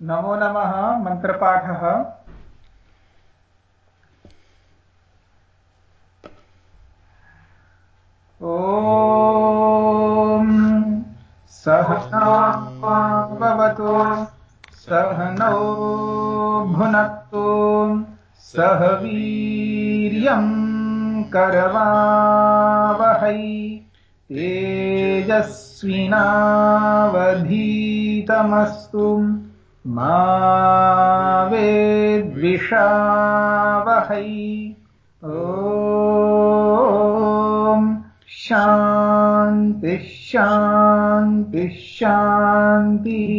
नमो नमः मन्त्रपाठः ॐ सहनावतु सहनौ भुनक्तु सह वीर्यम् करवावहै तेजस्विनावधीतमस्तु। मा वेद्विषावहै ॐ शान्तिः शान्तिः शान्तिः।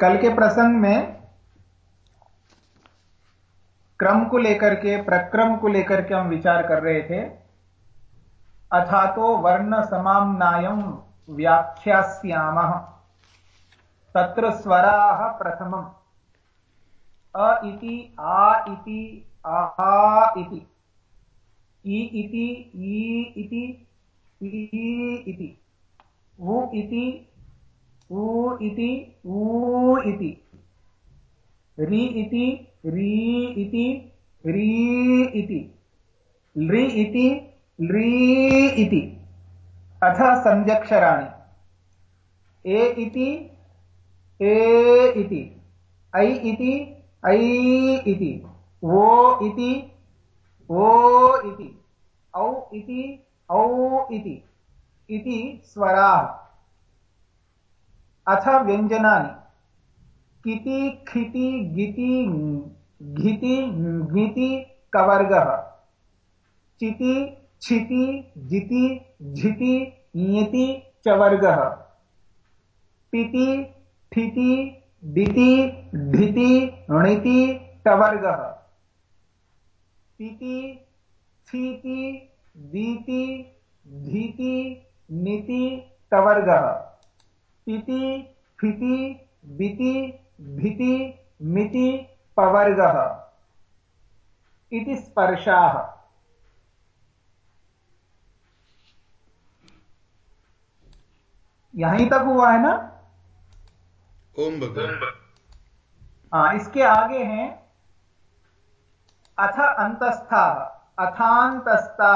कल के प्रसंग में क्रम को लेकर के, प्रक्रम को लेकर के हम विचार कर रहे थे। अथा तो वर्ण समाम्नायम व्याख्यास्याम। तत्र स्वराः प्रथमम्। अ इति, आ इति इति। इ इति, ई इति इति। उ इति ऊ इति इति। रि इति, री इति री इति। लृ इति लृ इति। अथ सन्ध्यक्षराणि ए इति ए इति। ऐ इति ऐ इति। ओ इति ओ इति। औ इति औ इति। इति स्वराः। अथ व्यञ्जनानि। किति, खिति, गिति, घिति ङिति कवर्गः। चिति छिति, जिति, झिति ङिति च वर्गः। पिति, ठिति, डिति ढिति णिति टवर्गः पिति, छीति, दीति, धीति, निति टवर्गः पिति फिति बिति भिति मिति पवर्गः इति स्पर्शाः। यहीं तक हुआ है ना? ओम भगवान हाँ इसके आगे हैं अथ अंतस्था अथांतस्था।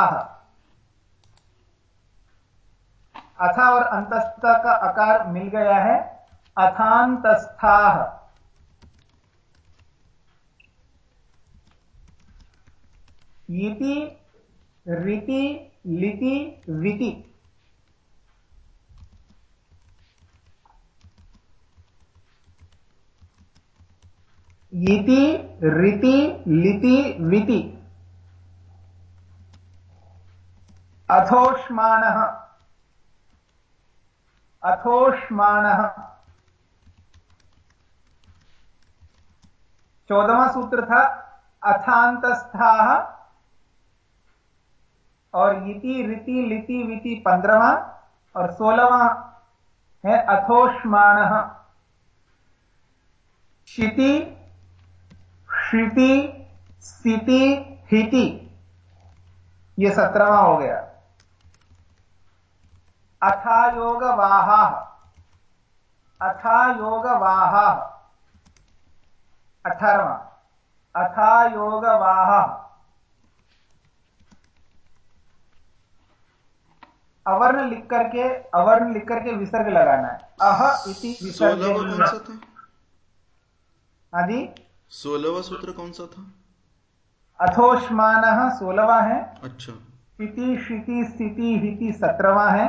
अथा और अंतस्थ का आकार मिल गया है अथांतस्था। इति रीति लिति विति। इति रीति लिति, विति। अथोष्माणः अथोष्माणः चौदहवा सूत्र था अथांतस्थाः और इति रीति लिति, विति पंद्रवा और सोलहवा है अथोष्माणः शिति श्रुति स्थिति हिति ये सत्रहवा हो गया। अथा योग वाहा अथा योग वाहा अठारवा अथा योग वाहा अवर्ण लिख करके अवर्ण लिख करके विसर्ग लगाना है। अह इति विसर्ग। हाँ जी। सोलहवा सूत्र कौन सा था? अथोष्मान सोलवा है। अच्छा। स्थिति शिति स्थिति हिति सत्रवा है।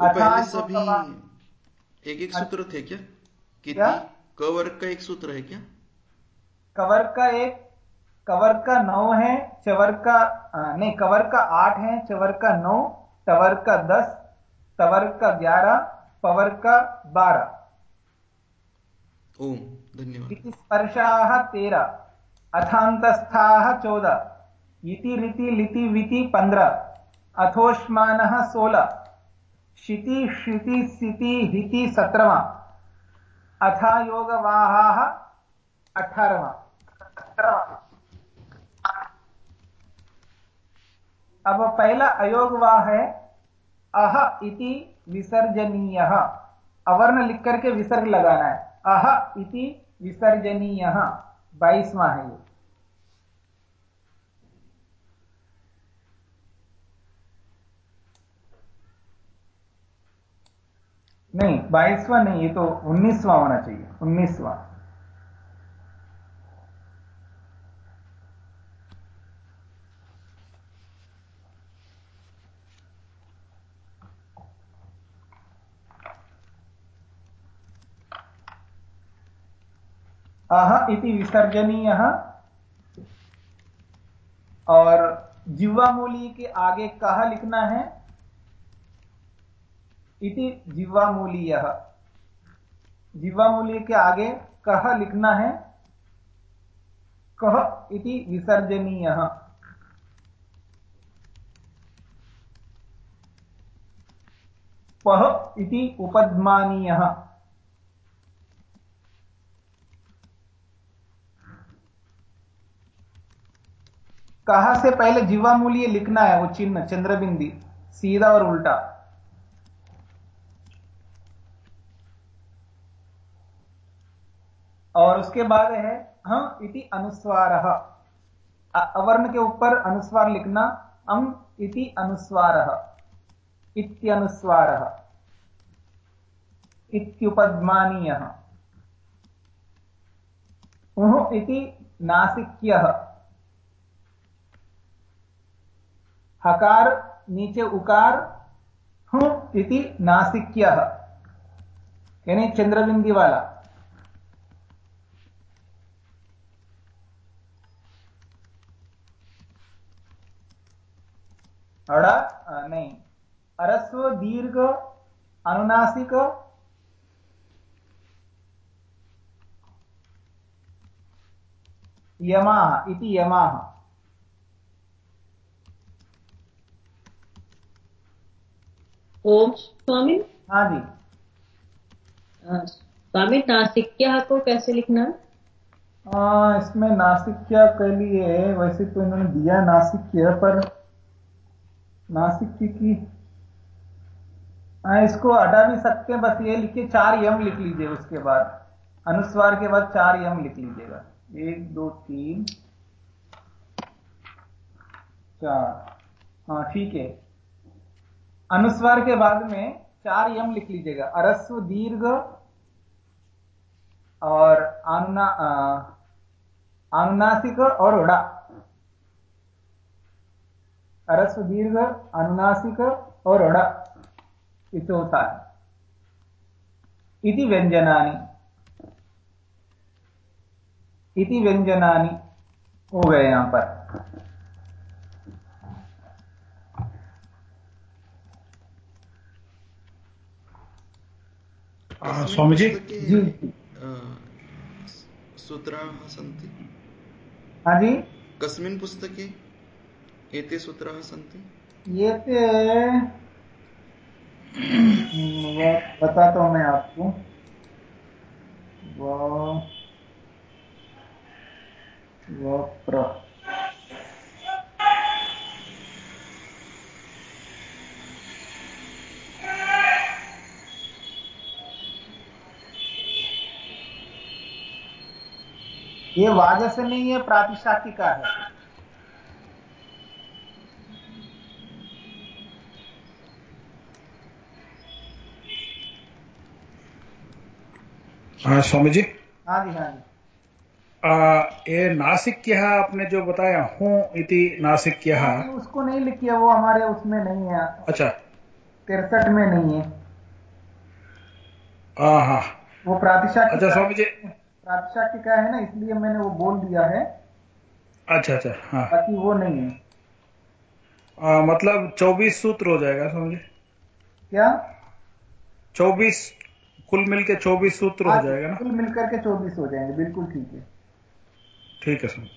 पहले सभी एक एक सूत्र थे क्या? किति? क्या? क का एक सूत्र है क्या? कवर का एक कवर का नौ है चवर का नहीं कवर का आठ है चवर का नौ टवर का दस तवर का ग्यारह पवर का बारह। ओम। धन्यवाद। स्पर्शाः तेरह अथान्तस्थाः चौदह इति लिति विति पंद्रह अथोष्मानः सोलह शिति स्थिति हिति अब पहला अयोग वा है, अह इति विसर्जनीय। अवर्ण लिख करके विसर्ग लगाना है। अह इति विसर्जनीय बाईसवा है नहीं बाईसवा नहीं ये तो उन्नीसवा होना चाहिए उन्नीसवां। अह इति विसर्जनीय। और जिह्वामूली के आगे कह लिखना है। इति जिह्वामूलीय। जिह्वामूली के आगे कह लिखना है। कह इति विसर्जनीय। पह इति उपद्मानीय। कहा से पहले जीवा मूल्य लिखना है वो चिन्ह, चंद्रबिंदी, सीधा और उल्टा? और उसके बाद है, हम इति अनुस्वार। अवर्ण के ऊपर अनुस्वार लिखना अं इति अनुस्वार। इत्यनुस्वार। इत्युपद्मानीय। इति नासिक्यः। हकार, नीचे उकार इति नासिक्य। यानी चंद्रबिंदी वाला। अड़ा नहीं। अरस्व, दीर्घ, अनुनासिक। यमाह इति यमाह ओम स्वामी। हाँ जी। स्वामी नासिक्या को कैसे लिखना? है आ, इसमें नासिक्या के लिए वैसे तो इन्होंने दिया नासिक्य पर नासिक्य की आ, इसको हटा भी सकते हैं बस ये लिखिए चार यम लिख लीजिए उसके बाद। अनुस्वार के बाद चार यम लिख लीजिएगा। एक दो तीन चार। हाँ ठीक है। अनुस्वार के बाद में चार यम लिख लीजिएगा। अरस्व, दीर्घ और अनुना अनुनासिक और उड़ा अरस्व, दीर्घ अनुनासिक और उड़ा इसे होता है। इति व्यंजनानी। इति व्यंजनानी हो गए यहाँ पर। स्वामीजी? जी। सूत्राः सन्ति हाँ जी। कस्मिन् पुस्तके एते सूत्राः सन्ति ये वो बताता हूँ मैं आपको। वो वो प्र ये वाजह से नहीं है प्रातिशाखिका है। हाँ स्वामी जी हाँ जी हाँ जी। आ, ये नासिक्य आपने जो बताया हूँ इति नासिक्य। नहीं, उसको नहीं लिखिए वो हमारे उसमें नहीं है। अच्छा। तिरसठ में नहीं है। हाँ हाँ। वो प्रातिशा अच्छा स्वामी जी प्रातिशाखिका है ना इसलिए मैंने वो बोल दिया है। अच्छा अच्छा हाँ। बाकी वो नहीं है। आ, मतलब चौबीस सूत्र हो जाएगा समझे? क्या? चौबीस कुल मिलके चौबीस सूत्र हो हाँ, जाएगा ना? कुल मिलकर के चौबीस हो जाएँगे बिल्कुल ठीक है। ठीक है स्वामी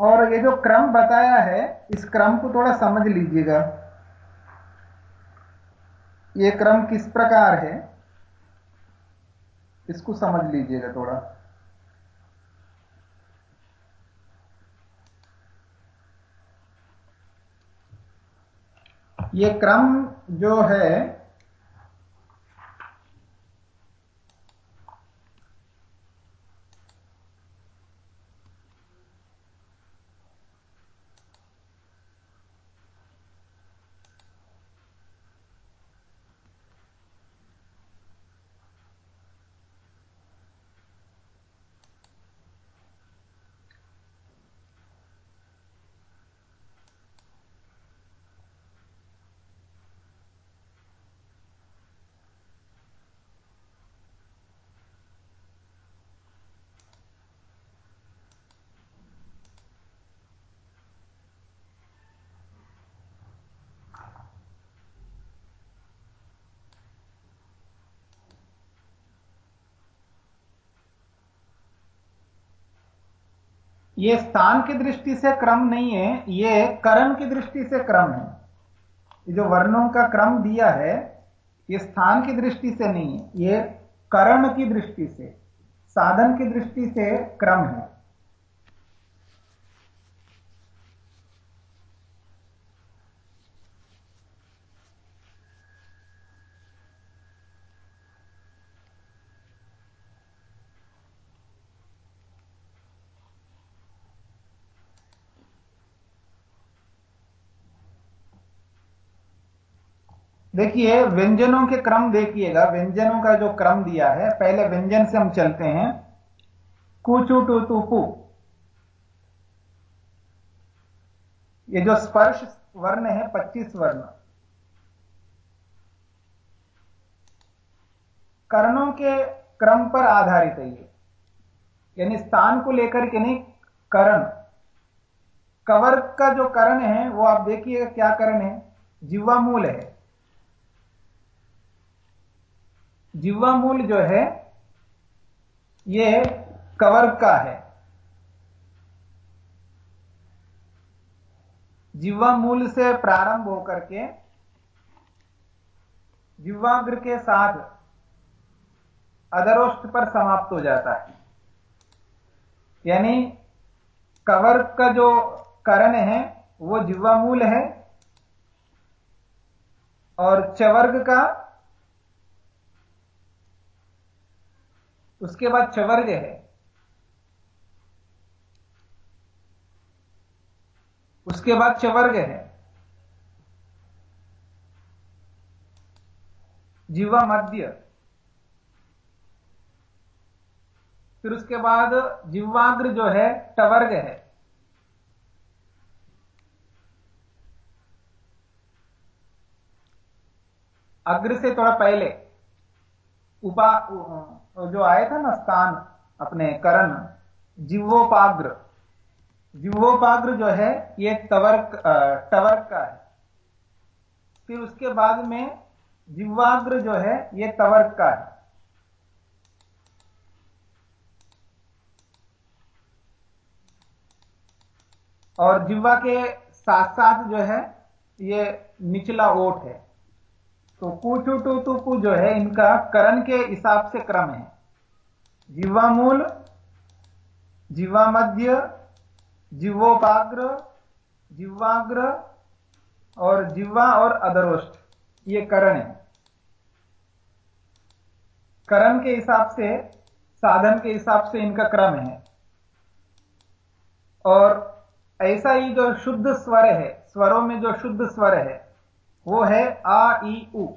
और ये जो क्रम बताया है इस क्रम को थोड़ा समझ लीजिएगा। ये क्रम किस प्रकार है? इसको समझ लीजिएगा थोड़ा। ये क्रम जो है ये स्थान की दृष्टि से क्रम नहीं है, ये करण की दृष्टि से क्रम है। ये जो वर्णों का क्रम दिया है, ये स्थान की दृष्टि से नहीं है, ये करण की दृष्टि से, साधन की दृष्टि से क्रम है। देखिए, व्यंजनों के क्रम देखिएगा। व्यंजनों का जो क्रम दिया है, पहले व्यंजन से हम चलते हैं। कुचू टू टू पू ये जो स्पर्श वर्ण है 25 वर्ण। कर्णों के क्रम पर आधारित है ये। यानी स्थान को लेकर के नहीं, करण। कवर का जो करण है, वो आप देखिएगा क्या करण है। जीवा मूल है। जिवा मूल जो है, ये कवर का है। जिवा मूल से प्रारंभ होकर के जिवाग्र के साथ अधरोष्ट पर समाप्त हो जाता है। यानी कवर का जो करण है, वो जिवा मूल है, और चवर्ग का उसके बाद चवर्ग है। उसके बाद चवर्ग है। जीवा मध्य। फिर उसके बाद जिवाग्र जो है, टवर्ग है। अग्र से थोड़ा पहले, उपा जो आया था ना स्थान, अपने करण, जिवोपाग्र। जिवोपाग्र जो है, ये तवर्क टवर्क का है। फिर उसके बाद में जिवाग्र जो है, ये तवर्क का है। और जिवा के साथ साथ जो है, ये निचला ओट है। तो कुचु टू टू जो है, इनका करण के हिसाब से क्रम है। जीवा मूल जीवा मध्य जीवोपाग्र, जीवाग्र और जीवा और अधरोष्ट, ये करण है। करण के हिसाब से, साधन के हिसाब से इनका क्रम है। और ऐसा ही जो शुद्ध स्वर है, स्वरों में जो शुद्ध स्वर है वो है आ, ई, उ।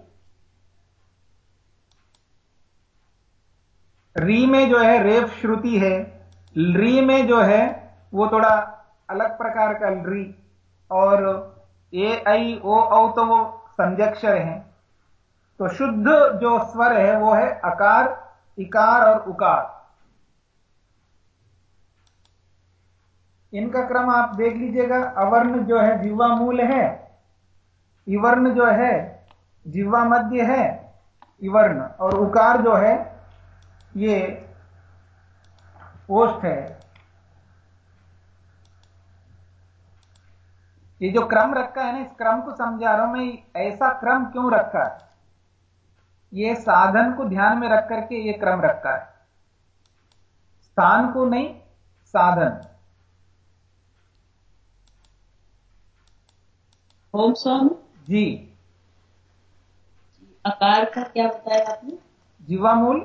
री में जो है रेप श्रुति है, री में जो है वो थोड़ा अलग प्रकार का री, और ए, आई, ओ, औ तो वो संध्यक्षर है। तो शुद्ध जो स्वर है वो है अकार, इकार और उकार। इनका क्रम आप देख लीजिएगा, अवर्ण जो है जीवा मूल है इवर्ण जो है जीवा मध्य है, इवर्ण, और उकार जो है, ये ओष्ठ है। ये जो क्रम रखा है ना, इस क्रम को समझा रहा हूँ मैं, ऐसा क्रम क्यों रखा है? ये साधन को ध्यान में रख करके ये क्रम रखा है। स्थान को नहीं, साधन। ओम स्वामी। जी। अकार का क्या बताया आपने? जीवामूल।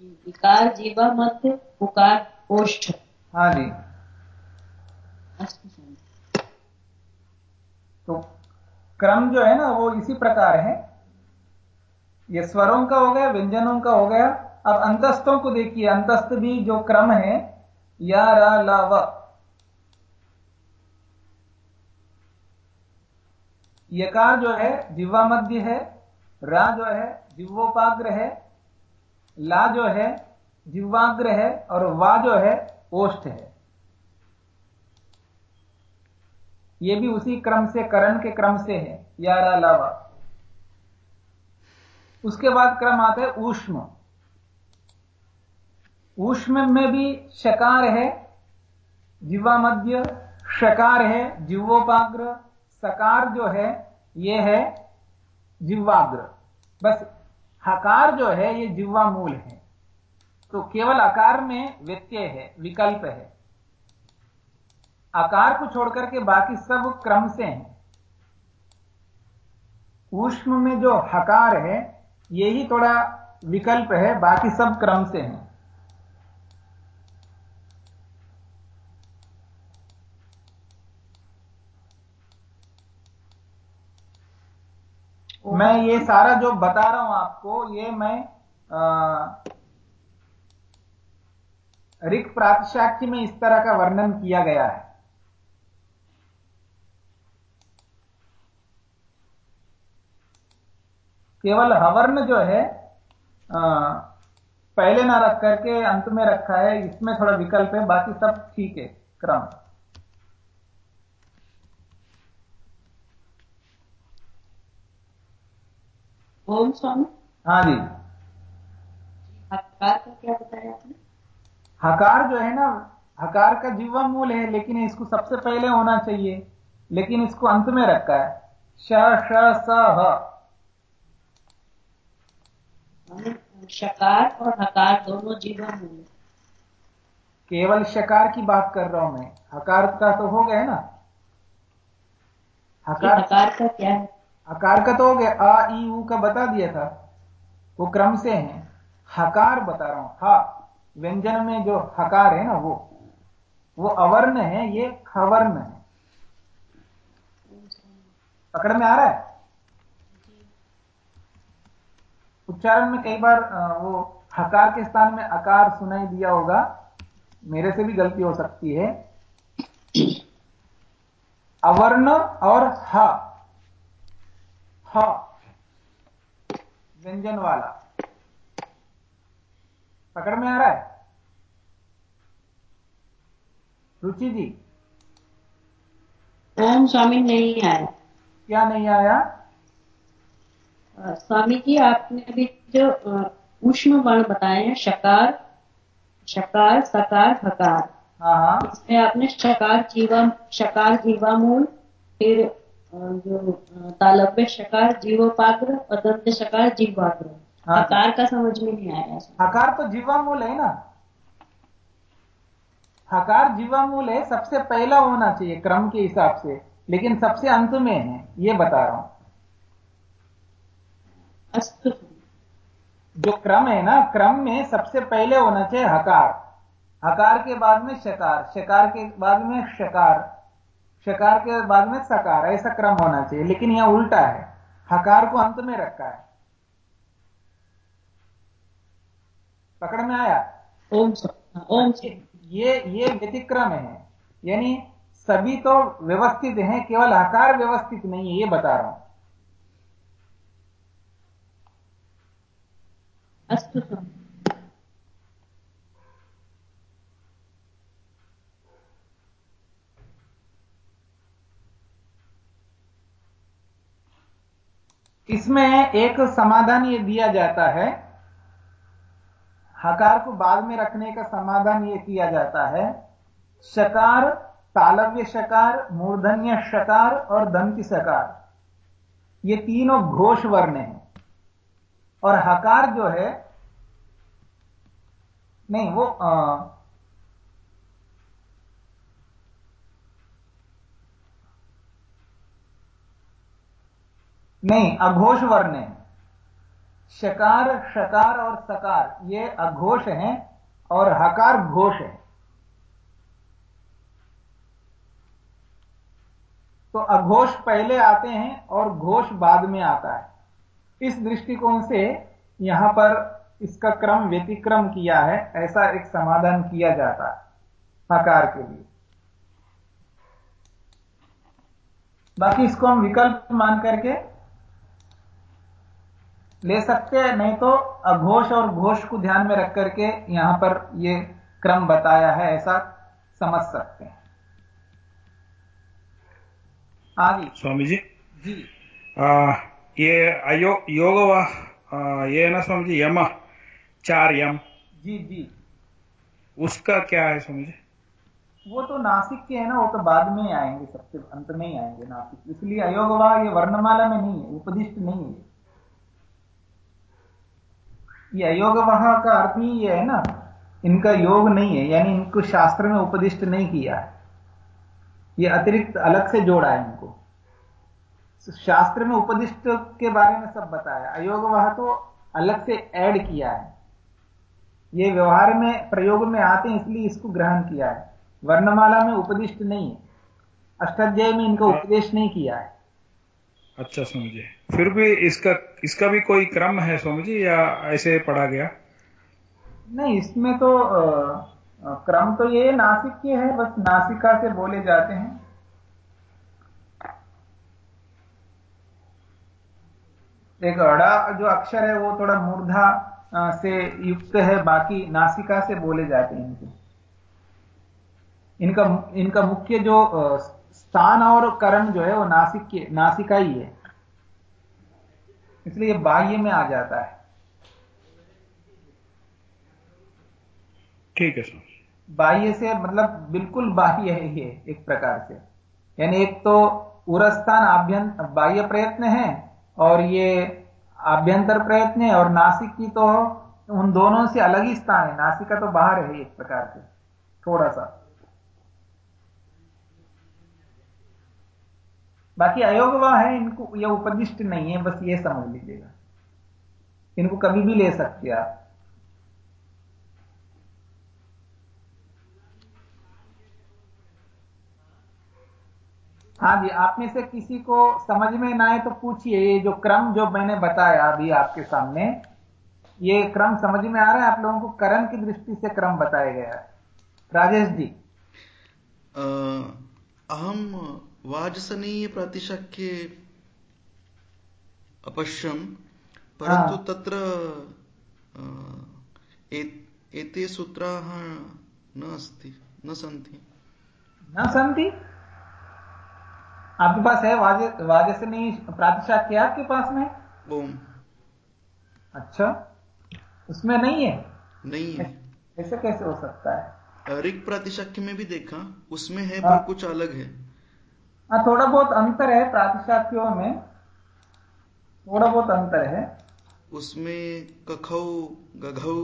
जी इकार जीवा मध्य उकार ओष्ठ हाँ जी। तो क्रम जो है ना वो इसी प्रकार है। ये स्वरों का हो गया व्यंजनों का हो गया। अब अंतस्तों को देखिए अंतस्त भी जो क्रम है या रा ला व। यकार जो है जिह्वा मध्य है, रा जो है, जिह्वोपाग्र है, ला जो है, जिह्वाग्र है, और वा जो है, ओष्ठ है। ये भी उसी क्रम से, करण के क्रम से है, या रा, ला, वा। उसके बाद क्रम आता है ऊष्म। ऊष्म में भी शकार है जीवा मध्य शकार है, जिह्वोपाग्र सकार जो है, ये है जिह्वाग्र। बस, हकार जो है, ये जिह्वा मूल है। तो केवल आकार में व्यत्यय है, विकल्प है। आकार को छोड़कर के बाकी सब क्रम से हैं। ऊष्म में जो हकार है यही थोड़ा विकल्प है, बाकी सब क्रम से हैं। मैं ये सारा जो बता रहा हूँ आपको ये मैं रिक प्रातिशाख्य में इस तरह का वर्णन किया गया है। केवल हवर्ण जो है आ, पहले ना रख करके अंत में रखा है इसमें थोड़ा विकल्प है बाकी सब ठीक है क्रम। ओम स्वामी। हाँ जी। हकार का क्या बताया आपने? हकार जो है ना हकार का जीवा मूल है लेकिन इसको सबसे पहले होना चाहिए लेकिन इसको अंत में रखा है। श श स ह। शकार और हकार दोनों जीवा मूल केवल शकार की बात कर रहा हूँ मैं। हकार का तो हो गया ना? हकार हकार का क्या है? हकार का तो हो गया, आ, ई, ऊ का बता दिया था। वो क्रम से है। हकार बता रहा हूँ। हा, व्यंजन में जो हकार है ना वो वो अवर्ण है, ये खवर्ण है। पकड़ में आ रहा है? उच्चारण में कई बार वो हकार के स्थान में अकार सुनाई दिया होगा। मेरे से भी गलती हो सकती है। अवर्ण और ह। ह व्यंजन वाला। पकड़ में आ रहा है? रुचि जी। ओम स्वामी नहीं आया। क्या नहीं आया? स्वामी जी आपने अभी जो ऊष्म वर्ण बताए हैं शकार शकार सकार हकार। हाँ हाँ। इसमें आपने शकार जीवा शकार जीवा मूल फिर जो तालव्य शकार जीवोपाग्र और दंत शकार जीवाग्र। हाँ। हकार का समझ में नहीं आया हकार तो जीवामूल है ना? हकार जीवामूल है सबसे पहला होना चाहिए क्रम के हिसाब से लेकिन सबसे अंत में है ये बता रहा हूँ। अस्तु। जो क्रम है ना क्रम में सबसे पहले होना चाहिए हकार। हकार के बाद में शकार शकार के बाद में शकार। शकार के बाद में सकार ऐसा क्रम होना चाहिए। लेकिन यहाँ उल्टा है। हकार को अंत में रखा है। पकड़ में आया? ओम ओम ये ये व्यतिक्रम है। यानी सभी तो व्यवस्थित हैं केवल आकार व्यवस्थित नहीं है ये बता रहा हूँ। अस्तु स्वामी इसमें एक समाधान ये दिया जाता है। हकार को बाद में रखने का समाधान ये किया जाता है। शकार तालव्य शकार मूर्धन्य शकार और दंति शकार। ये तीनों घोष वर्ण हैं। और हकार जो है नहीं वो आ, नहीं अघोष वर्ण है शकार शकार और सकार, ये अघोष हैं और हकार घोष है। तो अघोष पहले आते हैं और घोष बाद में आता है। इस दृष्टिकोण से यहाँ पर इसका क्रम व्यतिक्रम किया है, ऐसा एक समाधान किया जाता है हकार के लिए। बाकी इसको हम विकल्प मान करके ले सकते हैं नहीं तो अघोष और घोष को ध्यान में रख करके यहाँ पर ये क्रम बताया है ऐसा समझ सकते हैं। आगे। स्वामी जी। जी आ, ये अयो योग ये ना स्वामी जी यम चार यम जी जी। उसका क्या है स्वामी जी वो तो नासिक के है ना वो तो बाद में आएँगे सबसे अंत में ही आएँगे नासिक। इसलिए अयोगवा ये वर्णमाला में नहीं है उपदिष्ट नहीं है। ये अयोगवाह का अर्थ ही ये है ना, इनका योग नहीं है, यानी इनको शास्त्र में उपदिष्ट नहीं किया है। ये अतिरिक्त अलग से जोड़ा है इनको। शास्त्र में उपदिष्ट के बारे में सब बताया। अयोगवाह तो अलग से ऐड किया है। ये व्यवहार में, प्रयोग में आते हैं, इसलिए इसको ग्रहण किया है। वर्णमाला में उपदिष्ट नहीं है। अष्टाध्याय में इनका उपदेश नहीं किया है। अच्छा स्वामी जी फिर भी इसका इसका भी कोई क्रम है स्वामी जी या ऐसे पढ़ा गया? नहीं इसमें तो आ, क्रम तो ये नासिक के है बस नासिका से बोले जाते हैं। एक अड़ा जो अक्षर है वो थोड़ा मूर्धा से युक्त है बाकी नासिका से बोले जाते हैं इनके। इनका इनका मुख्य जो स्थान और करण जो है वो नासिक के नासिका ही है। इसलिए बाह्य में आ जाता है। ठीक है सर। बाह्य से मतलब बिल्कुल बाह्य है ये एक प्रकार से। यानी एक तो उरस्थान आभ्यंतर बाह्य प्रयत्न है और ये आभ्यंतर प्रयत्न है और नासिक की तो उन दोनों से अलग ही स्थान है। नासिका तो बाहर है एक प्रकार से थोड़ा सा। बाकी अयोगवा है, इनको यह उपदिष्ट नहीं है, बस ये समझ लीजिएगा। इनको कभी भी ले सकते आप। हाँ जी, आप में से किसी को समझ में ना आए तो पूछिए, ये जो क्रम जो मैंने बताया अभी आपके सामने, ये क्रम समझ में आ रहा है? आप लोगों को करण की दृष्टि से क्रम बताया गया है। राजेश जी। अहम वाजसनीय प्रातिशाख्ये अपश्यम परंतु हाँ। तत्र एते सूत्राः न अस्ति न सन्ति। न सन्ति? आपके पास है वाज वाजसनी प्रातिशाख्य आपके पास में? ओम। अच्छा। उसमें नहीं है? नहीं है। ऐसे कैसे हो सकता है? ऋग प्रातिशाख्य में भी देखा उसमें है हाँ। पर कुछ अलग है। हाँ थोड़ा बहुत अंतर है प्रातिशाख्यों में। थोड़ा बहुत अंतर है। उसमें कखौ गघौ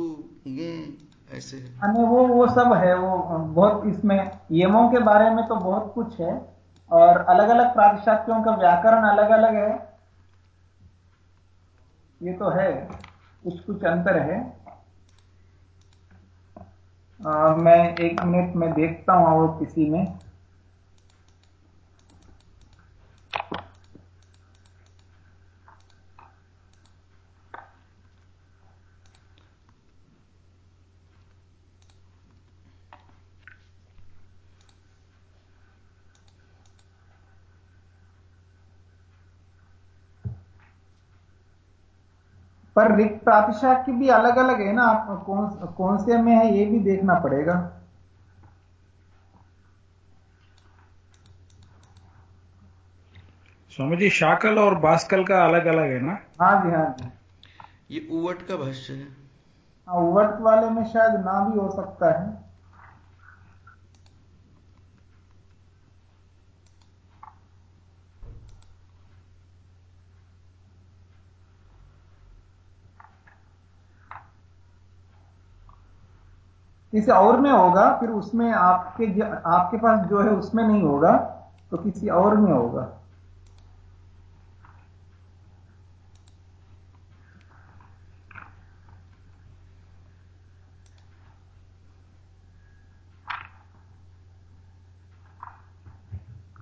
ऐसे है। वो वो सब है वो बहुत इसमें यमों के बारे में तो बहुत कुछ है। और अलग अलग प्रातिशाख्यों का व्याकरण अलग अलग है। ये तो है कुछ कुछ अंतर है। आ, मैं एक मिनट में देखता हूँ और किसी में। पर ऋग की भी अलग अलग है ना? कौन कौन से में है ये भी देखना पड़ेगा। स्वामी जी शाकल और बास्कल का अलग अलग है ना? हाँ जी हाँ जी। ये उवट का भाष्य है। हाँ उवट वाले में शायद ना भी हो सकता है। किसी और में होगा फिर उसमें आपके आपके पास जो है उसमें नहीं होगा तो किसी और में होगा।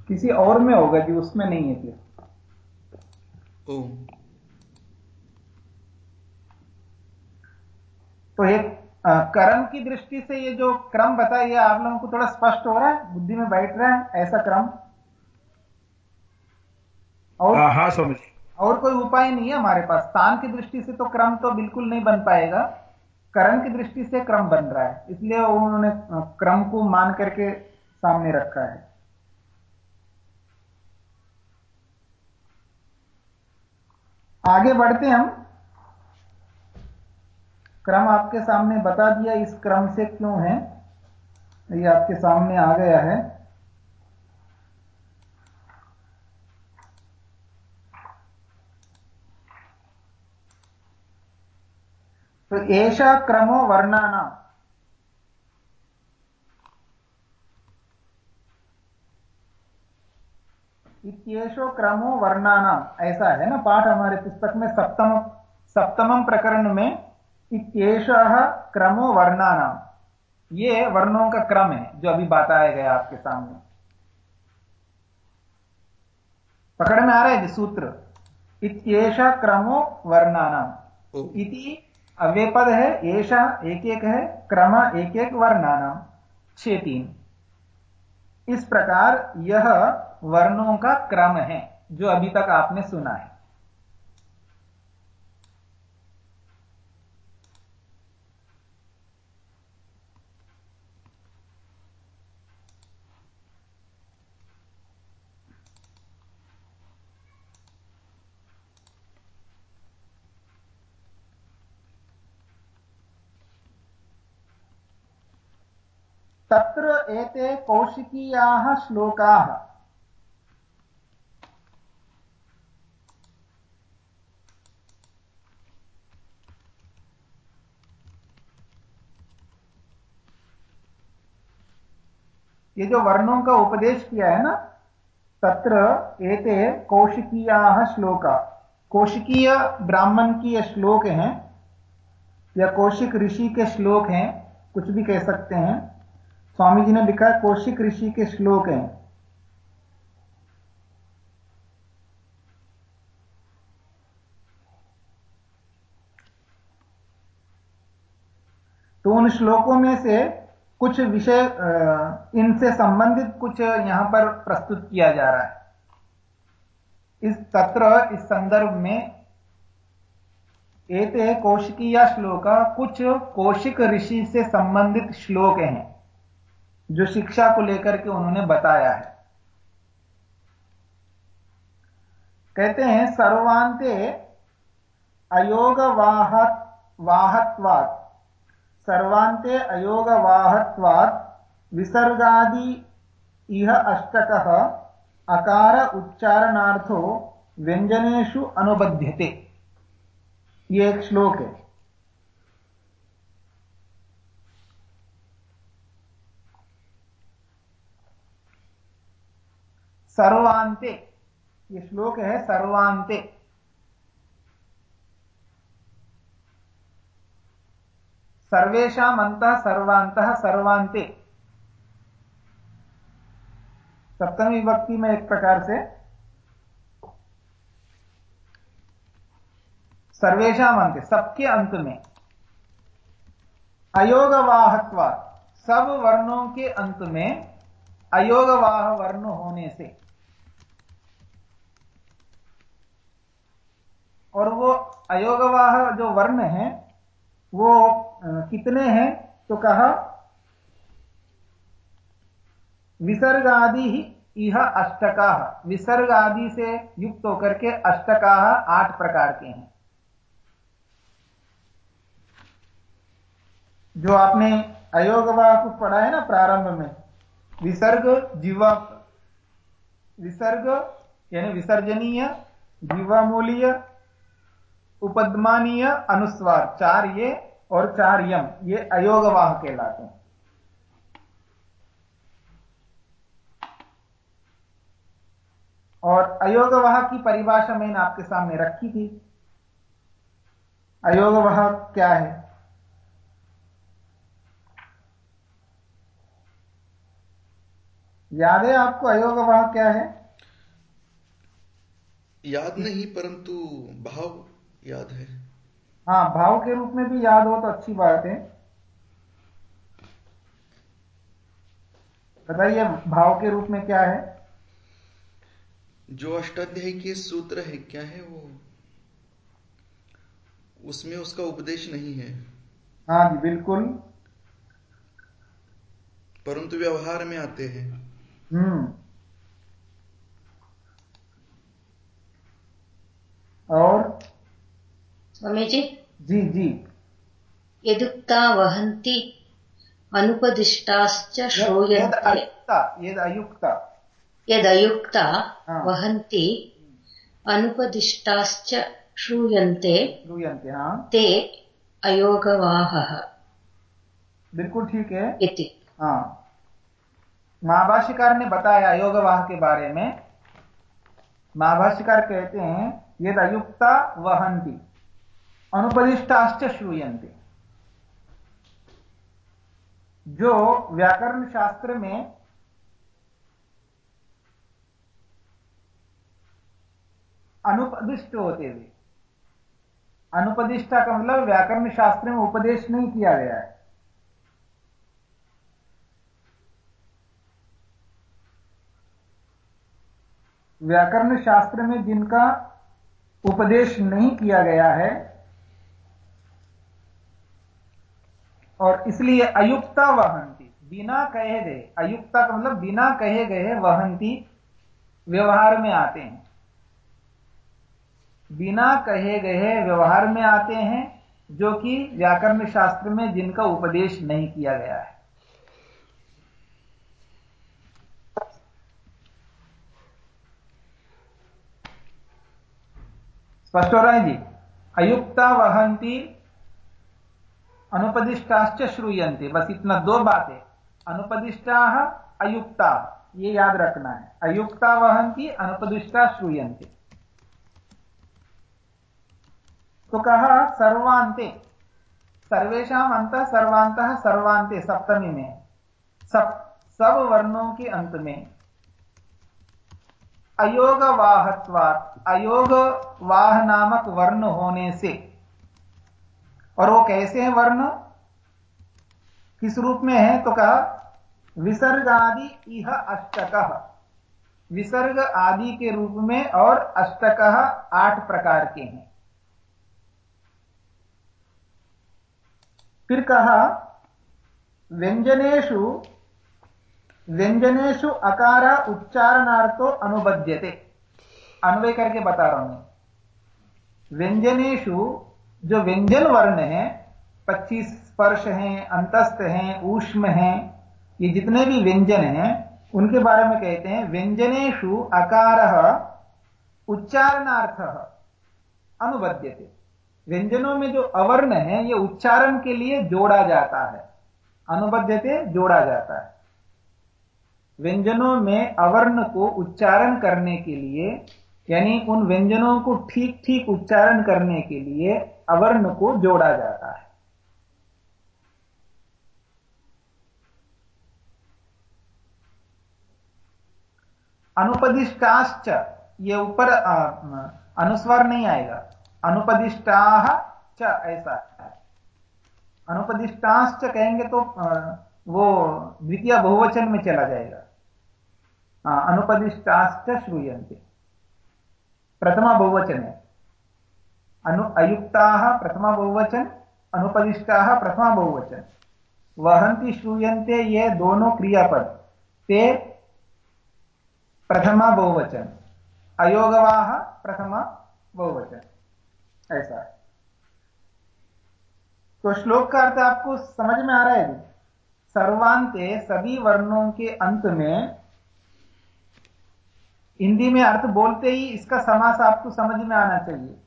किसी और में होगा जी उसमें नहीं है फिर तो एक कर्म की दृष्टि से ये जो क्रम बताइए आप लोगों को थोड़ा स्पष्ट हो रहा है? बुद्धि में बैठ रहा है ऐसा क्रम? और हाँ, हाँ स्वामी जी। और कोई उपाय नहीं है हमारे पास। स्थान की दृष्टि से तो क्रम तो बिल्कुल नहीं बन पाएगा। करण की दृष्टि से क्रम बन रहा है। इसलिए उन्होंने क्रम को मान करके सामने रखा है। आगे बढ़ते हम। क्रम आपके सामने बता दिया, इस क्रम से क्यों है? ये आपके सामने आ गया है। तो ऐसा क्रमो वर्णाना। इत्येषो क्रमो वर्णानाम ऐसा है ना पाठ हमारे पुस्तक में सप्तम सप्तम प्रकरण में। इत्येषः क्रमो वर्णानाम ये वर्णों का क्रम है जो अभी बताया गया आपके सामने। पकड़ में आ रहा है सूत्र। इत्येष क्रमो वर्णानाम इति अव्यय पद है ऐसा एक एक है क्रम एक एक वर्णाना। छह तीन इस प्रकार यह वर्णों का क्रम है जो अभी तक आपने सुना है। तत्र एते कौशिकीयाः श्लोकाः। ये जो वर्णों का उपदेश किया है ना, तत्र एते कौशिकीयाः श्लोका। कौशिकीय ब्राह्मण की ये श्लोक हैं, या कौशिक ऋषि के श्लोक हैं, कुछ भी कह सकते हैं। स्वामी जी ने लिखा है, कौशिक ऋषि के श्लोक हैं। तो उन श्लोकों में से कुछ विषय इनसे संबंधित कुछ यहाँ पर प्रस्तुत किया जा रहा है। इस तत्र, इस संदर्भ में एते कौशिकीय श्लोक कुछ कौशिक ऋषि से संबंधित श्लोक हैं। जो शिक्षा को लेकर के उन्होंने बताया है। कहते हैं सर्वांते अयोग वाहत सर्वांते अयोग वाहत्वात् विसर्गादि इह अष्टकः, अकार उच्चारणार्थो व्यंजनेषु अनुबध्यते। ये एक श्लोक है। सर्वांते ये श्लोक है सर्वांते सर्वेशम अंत सर्वांत सर्वांते सप्तमी विभक्ति में एक प्रकार से सर्वेशा अंत सबके अंत में। अयोगवाहत्व सब वर्णों के अंत में अयोगवाह वर्ण होने से। और वो अयोगवाह जो वर्ण है, वो कितने हैं तो कहा, विसर्गादि ही यह अष्टका। विसर्ग आदि से युक्त होकर के अष्टका आठ प्रकार के हैं। जो आपने अयोगवाह को पढ़ा है ना प्रारंभ में, विसर्ग जीवा विसर्ग यानी विसर्जनीय, जीवामूलीय उपदमानीय अनुस्वार चार ये और चार यम ये अयोगवाह कहलाते हैं। और अयोगवाह की परिभाषा मैंने आपके सामने रखी थी। अयोगवाह क्या है? याद है आपको अयोगवाह क्या है? याद नहीं, परंतु भाव याद है। हाँ भाव के रूप में भी याद हो तो अच्छी बात है। बताइए भाव के रूप में क्या है? जो अष्टाध्यायी के सूत्र है क्या है वो? उसमें उसका उपदेश नहीं है। हाँ जी बिल्कुल। परंतु व्यवहार में आते हैं। हम्म और स्वामी जी जी जी यदुक्ता वहन्ति अनुपदिष्टाश्च श्रूयन्ते यदयुक्ता हाँ। वहन्ति अनुपदिष्टाश्च श्रूयन्ते श्रूयन्ते हाँ ते अयोगवाहः बिल्कुल ठीक है इति हाँ महाभाष्यकार ने बताया अयोगवाह के बारे में महाभाष्यकार कहते हैं यद अयुक्ता वहंती अनुपदिष्टाश्च श्रूयन्ते। जो व्याकरण शास्त्र में अनुपदिष्ट होते हुए, अनुपदिष्टा का मतलब व्याकरण शास्त्र में उपदेश नहीं किया गया है। व्याकरण शास्त्र में जिनका उपदेश नहीं किया गया है और इसलिए अयुक्ता वहंती। बिना कहे गए, अयुक्ता का मतलब बिना कहे गए वहंती व्यवहार में आते हैं। बिना कहे गए व्यवहार में आते हैं, जो कि व्याकरण शास्त्र में जिनका उपदेश नहीं किया गया है। स्पष्ट हो रहा है जी? अयुक्ता वहंती अनुपदिष्टाश्च श्रूयंते बस इतना दो बातें। अनुपदिष्टा, अयुक्ता। ये याद रखना है। अयुक्ता वहंती अनुपदिष्टा श्रूयंते तो कहा सर्वांते सर्वेशा अंत सर्वांत सर्वांते सप्तमी में। सब सब वर्णों के अंत में। अयोग वाहत्वात अयोग वाह नामक वर्ण होने से। और वो कैसे हैं वर्ण? किस रूप में है? तो कहा, विसर्ग आदि इह अष्टक। विसर्ग आदि के रूप में और अष्टक आठ प्रकार के हैं। फिर कहा व्यंजनेशु व्यंजनेशु अकार उच्चारणार्थो अनुबद्यते अन्वय करके बता रहा हूँ। व्यंजनेशु जो व्यंजन वर्ण है, पच्चीस स्पर्श हैं, अंतस्थ हैं, ऊष्म हैं, ये जितने भी व्यंजन हैं, उनके बारे में कहते हैं व्यंजनेशु अकार उच्चारणार्थ अनुबद्यते व्यंजनों में जो अवर्ण है, ये उच्चारण के लिए जोड़ा जाता है। अनुबद्यते जोड़ा जाता है। व्यंजनों में अवर्ण को उच्चारण करने के लिए, यानी उन व्यंजनों को ठीक ठीक उच्चारण करने के लिए अवर्ण को जोड़ा जाता है। अनुपदिष्टाश्च, ये ऊपर अनुस्वार नहीं आएगा। अनुपदिष्टा च ऐसा है। अनुपदिष्टाश्च कहेंगे तो वो द्वितीय बहुवचन में चला जाएगा। अनुपदिष्टाश्च श्रूयन्ते। प्रथमा बहुवचन है। अनु अयुक्ताः प्रथमा बहुवचन, अनुपदिष्टाः प्रथमा बहुवचन। वहंती श्रूयन्ते ये दोनों क्रियापद। ते प्रथमा बहुवचन अयोगवाह प्रथमा बहुवचन। ऐसा। तो श्लोक का अर्थ आपको समझ में आ रहा है सर्वांते सभी वर्णों के अंत में, हिंदी में अर्थ बोलते ही इसका समास आपको समझ में आना चाहिए।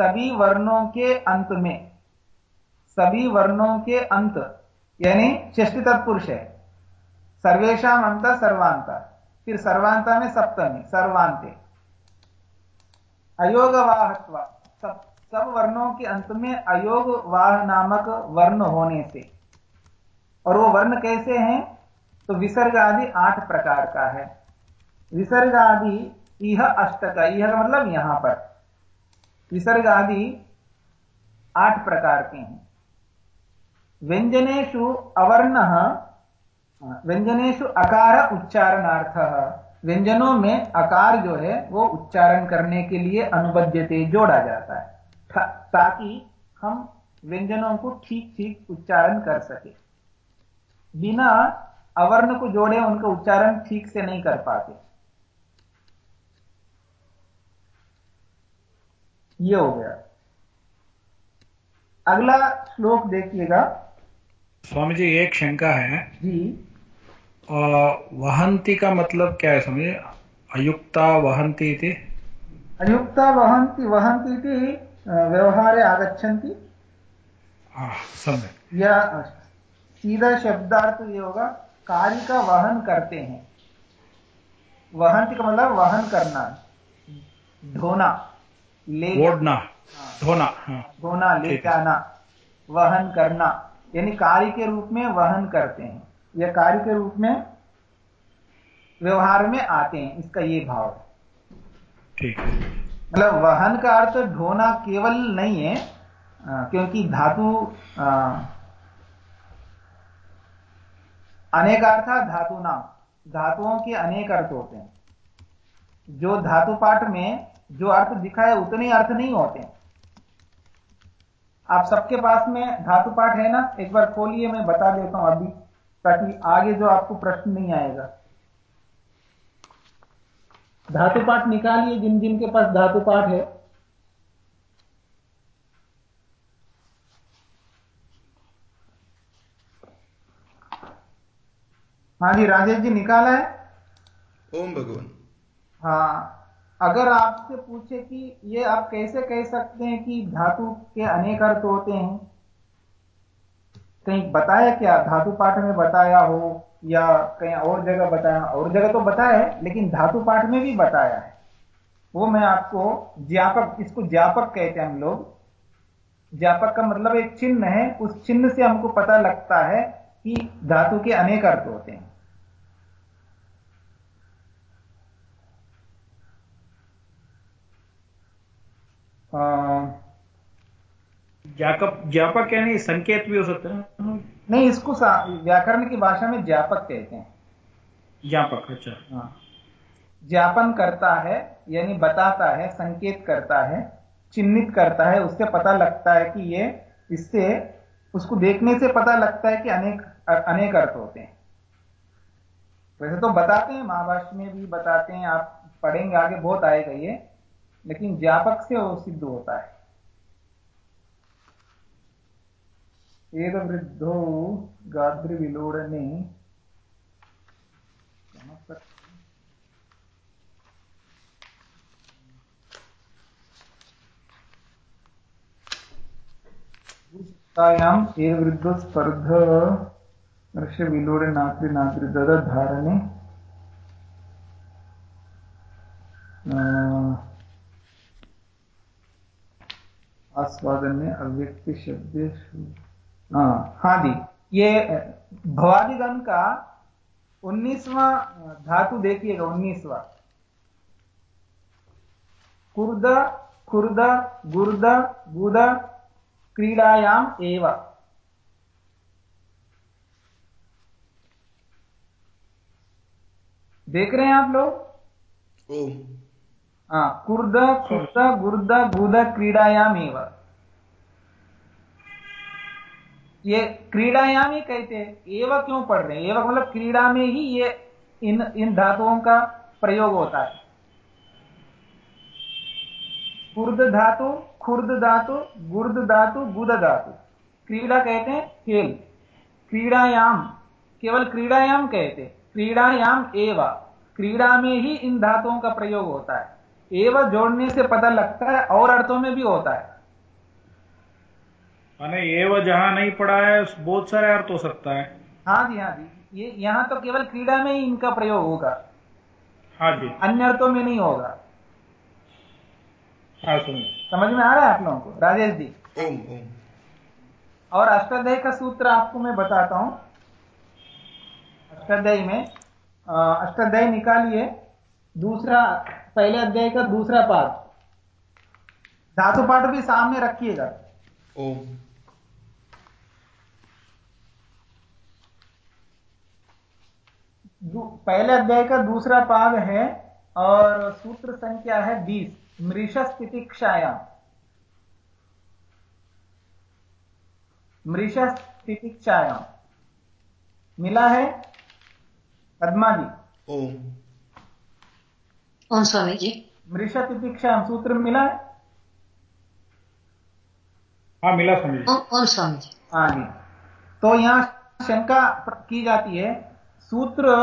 सभी वर्णों के अंत में, सभी वर्णों के अंत, यानी षष्टि तत्पुरुष है। सर्वेशा अंत सर्वांता फिर सर्वांता में सप्तमी सर्वांते अयोग वाहत्वा सब सब वर्णों के अंत में अयोग वाह नामक वर्ण होने से। और वो वर्ण कैसे हैं? तो विसर्ग आदि आठ प्रकार का है। विसर्ग आदि यह अष्टक यह मतलब यहाँ पर। विसर्ग आदि आठ प्रकार के हैं। व्यंजनेशु अवर्ण व्यंजनेशु अकार उच्चारणार्थ। व्यंजनों में अकार जो है, वो उच्चारण करने के लिए अनुबद्यते जोड़ा जाता है। ताकि हम व्यंजनों को ठीक ठीक उच्चारण कर सके। बिना अवर्ण को जोड़े उनका उच्चारण ठीक से नहीं कर पाते। ये हो गया। अगला श्लोक देखिएगा। स्वामी जी एक शंका है। जी। वहंती का मतलब क्या है समझे अयुक्ता वहंती थी अयुक्ता वहंती वहंती थी व्यवहारे आगच्छन्ति। सम्यक। या सीधा शब्दार्थ ये होगा कार्य का वहन करते हैं। वहंती का मतलब वहन करना ढोना ले ओढ़ना धोना हाँ। धोना ले जाना वहन करना यानी कार्य के रूप में वहन करते हैं। या कार्य के रूप में व्यवहार में आते हैं इसका ये भाव। है। ठीक मतलब वहन का अर्थ ढोना केवल नहीं है आ, क्योंकि धातु अनेक अर्थ धातु नाम। धातुओं के अनेक अर्थ होते हैं। जो धातु पाठ में जो अर्थ दिखा है उतने अर्थ नहीं होते आप सबके पास में धातु पाठ है ना? एक बार खोलिए मैं बता देता हूँ अभी ताकि आगे जो आपको प्रश्न नहीं आएगा। धातु पाठ निकालिए जिन जिन के पास धातु पाठ है। हाँ जी राजेश जी निकाला है? ओम भगवान। हाँ। अगर आपसे पूछे कि ये आप कैसे कह सकते हैं कि धातु के अनेक अर्थ होते हैं? कहीं बताया क्या? धातु पाठ में बताया हो या कहीं और जगह बताया? और जगह तो बताया है, लेकिन धातु पाठ में भी बताया है। वो मैं आपको ज्ञापक, इसको ज्ञापक कहते हैं हम लोग। ज्ञापक का मतलब एक चिन्ह है। उस चिन्ह से हमको पता लगता है कि धातु के अनेक अर्थ होते हैं। ज्ञापक यानी संकेत भी हो सकता है नहीं इसको व्याकरण की भाषा में ज्ञापक कहते हैं। ज्ञापक अच्छा। हाँ। ज्ञापन करता है यानी बताता है संकेत करता है चिन्हित करता है उससे पता लगता है कि ये इससे उसको देखने से पता लगता है कि अनेक अनेक अर्थ होते हैं। वैसे तो बताते हैं महाभाष्य में भी बताते हैं आप पढ़ेंगे आगे बहुत आएगा ये। लेकिन व्यापक से वो सिद्ध होता है। एतवृद्धौ गाद्रिविलोडने। तायाम् एतवृद्धस्पर्ध वर्षविलोडे नात्रि नात्रि ददधारणे। आस्वादन में अव्यक्ति शब्द हाँ, हाँ जी। ये भवादिगण का उन्नीसवां धातु देखिएगा उन्नीसवा। कुर्द खुर्द गुर्द गुद क्रीड़ायाम एव। देख रहे हैं आप लोग? कुर्द खुर्द गुर्द, गुद क्रीड़ायाम एवं ये क्रीड़ायाम ही कहते एवं क्यों पढ़ रहे हैं? मतलब क्रीड़ा में ही ये इन इन धातुओं का प्रयोग होता है. कुर्द धातु, खुर्द धातु, गुर्द धातु, गुद धातु. क्रीड़ा कहते हैं खेल. क्रीड़ायाम, केवल क्रीड़ायाम कहते क्रीड़ायाम एव. क्रीड़ा में ही इन धातुओं का प्रयोग होता है. एवं जोड़ने से पता लगता है और अर्थों में भी होता है। माने एव जहाँ नहीं पड़ा है बहुत सारे अर्थ हो सकता है। हाँ जी हाँ जी। ये यहाँ तो केवल क्रीड़ा में ही इनका प्रयोग होगा। हाँ जी। अन्य अर्थों में नहीं होगा। हाँ सुन समझ में आ रहा है आप लोगों को? राजेश जी। ओम ओम। और अष्टाध्याय का सूत्र आपको मैं बताता हूँ। अष्टाध्यायी में अष्टाध्यायी निकालिए। दूसरा पहले अध्याय का दूसरा पाठ। धातु पाठ भी सामने रखिएगा। ओम। पहले अध्याय का दूसरा पाद है और सूत्र संख्या है बीस। मृष स्थितिक्षायाम मृष स्थितिक्षायाम मिला है? पद्मा जी ओम। ओम स्वामी जी मृष तितिक्षायाम सूत्र मिला है? हाँ मिला स्वामी जी ओम ओम स्वामी जी हाँ जी। तो यहाँ शंका की जाती है सूत्र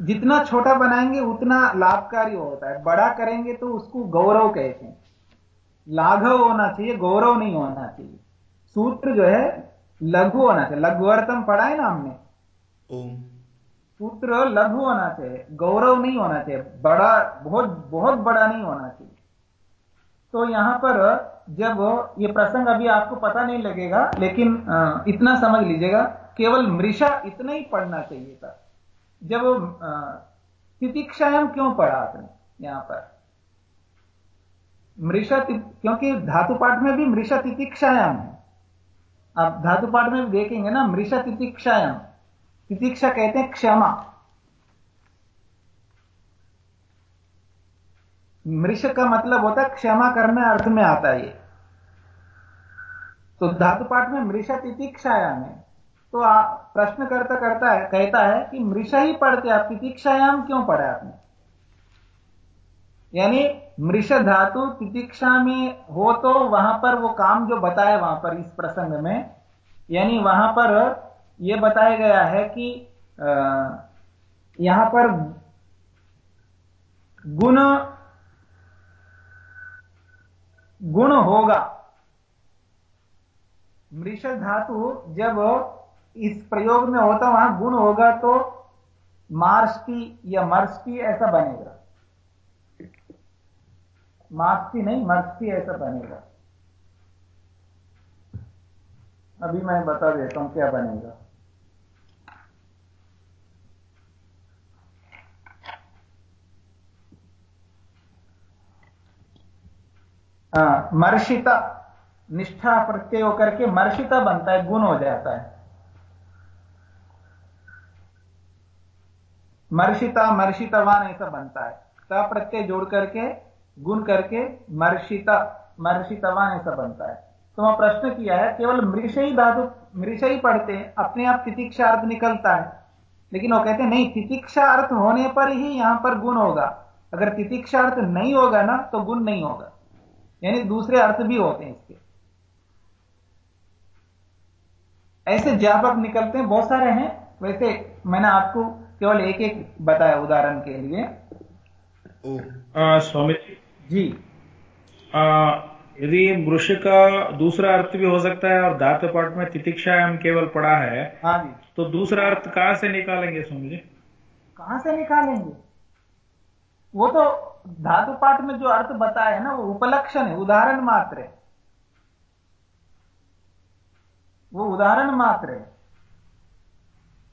जितना छोटा बनाएँगे उतना लाभकारी होता है। बड़ा करेंगे तो उसको गौरव कहते हैं। लाघव होना चाहिए गौरव नहीं होना चाहिए। सूत्र जो है लघु होना चाहिए। लघुअर्थम पढ़ा है ना हमने? ओम। सूत्र लघु होना चाहिए, गौरव नहीं होना चाहिए, बड़ा, बहुत बहुत बड़ा नहीं होना चाहिए। तो यहाँ पर जब ये प्रसंग अभी आपको पता नहीं लगेगा, लेकिन इतना समझ लीजिएगा, केवल मृषा इतना ही पढ़ना चाहिए था। जब तितिक्षायाम क्यों पढ़ा आपने यहाँ पर? मृषा क्योंकि धातु पाठ में भी मृषा तितिक्षायाम है। आप धातु पाठ में भी देखेंगे ना, मृषा तितिक्षायाम। तितिक्षा कहते हैं क्षमा। मृष का मतलब होता है क्षमा करना अर्थ में आता है ये। तो धातु पाठ में मृष तितिक्षायाम है। तो प्रश्न करता करता है, कहता है कि मृष ही पढ़ते आप तितिक्षायाम क्यों पढ़े आपने? यानी मृष धातु तितिक्षा में हो तो वहाँ पर वो काम जो बताया वहाँ पर इस प्रसंग में, यानी वहाँ पर यह बताया गया है कि यहाँ पर गुण गुण होगा। मृष धातु जब इस प्रयोग में होता, वहाँ गुण होगा तो मार्ष्टी या मर्ष्टी ऐसा बनेगा। मार्ष्टी नहीं मर्ष्टी ऐसा बनेगा। अभी मैं बता देता हूँ क्या बनेगा। मर्षिता, निष्ठा प्रत्यय होकर के मर्षिता बनता है, गुण हो जाता है। मर्षिता मर्षितवान ऐसा बनता है। प्रत्यय जोड़ करके, गुण करके मर्षिता मर्षितवान ऐसा बनता है। तो वहाँ प्रश्न किया है, केवल मृष ही धातु मृष ही पढ़ते हैं, अपने आप तितिक्षा अर्थ निकलता है। लेकिन वो कहते हैं, नहीं, तितिक्षा अर्थ होने पर ही यहाँ पर गुण होगा। अगर तितिक्षा अर्थ नहीं होगा ना तो गुण नहीं होगा। यानी दूसरे अर्थ भी होते हैं इसके। ऐसे ज्ञापक निकलते हैं बहुत सारे हैं। वैसे मैंने आपको केवल एक एक बताया उदाहरण के लिए। स्वामी जी। यदि मृष का दूसरा अर्थ भी हो सकता है और धातु पाठ में तितिक्षा हम केवल पढ़ा है हाँ जी। तो दूसरा अर्थ कहाँ से निकालेंगे स्वामी जी? कहाँ से निकालेंगे? वो तो धातु पाठ में जो अर्थ बताया है ना, वो उपलक्षण है, उदाहरण मात्र है। वो उदाहरण मात्र है।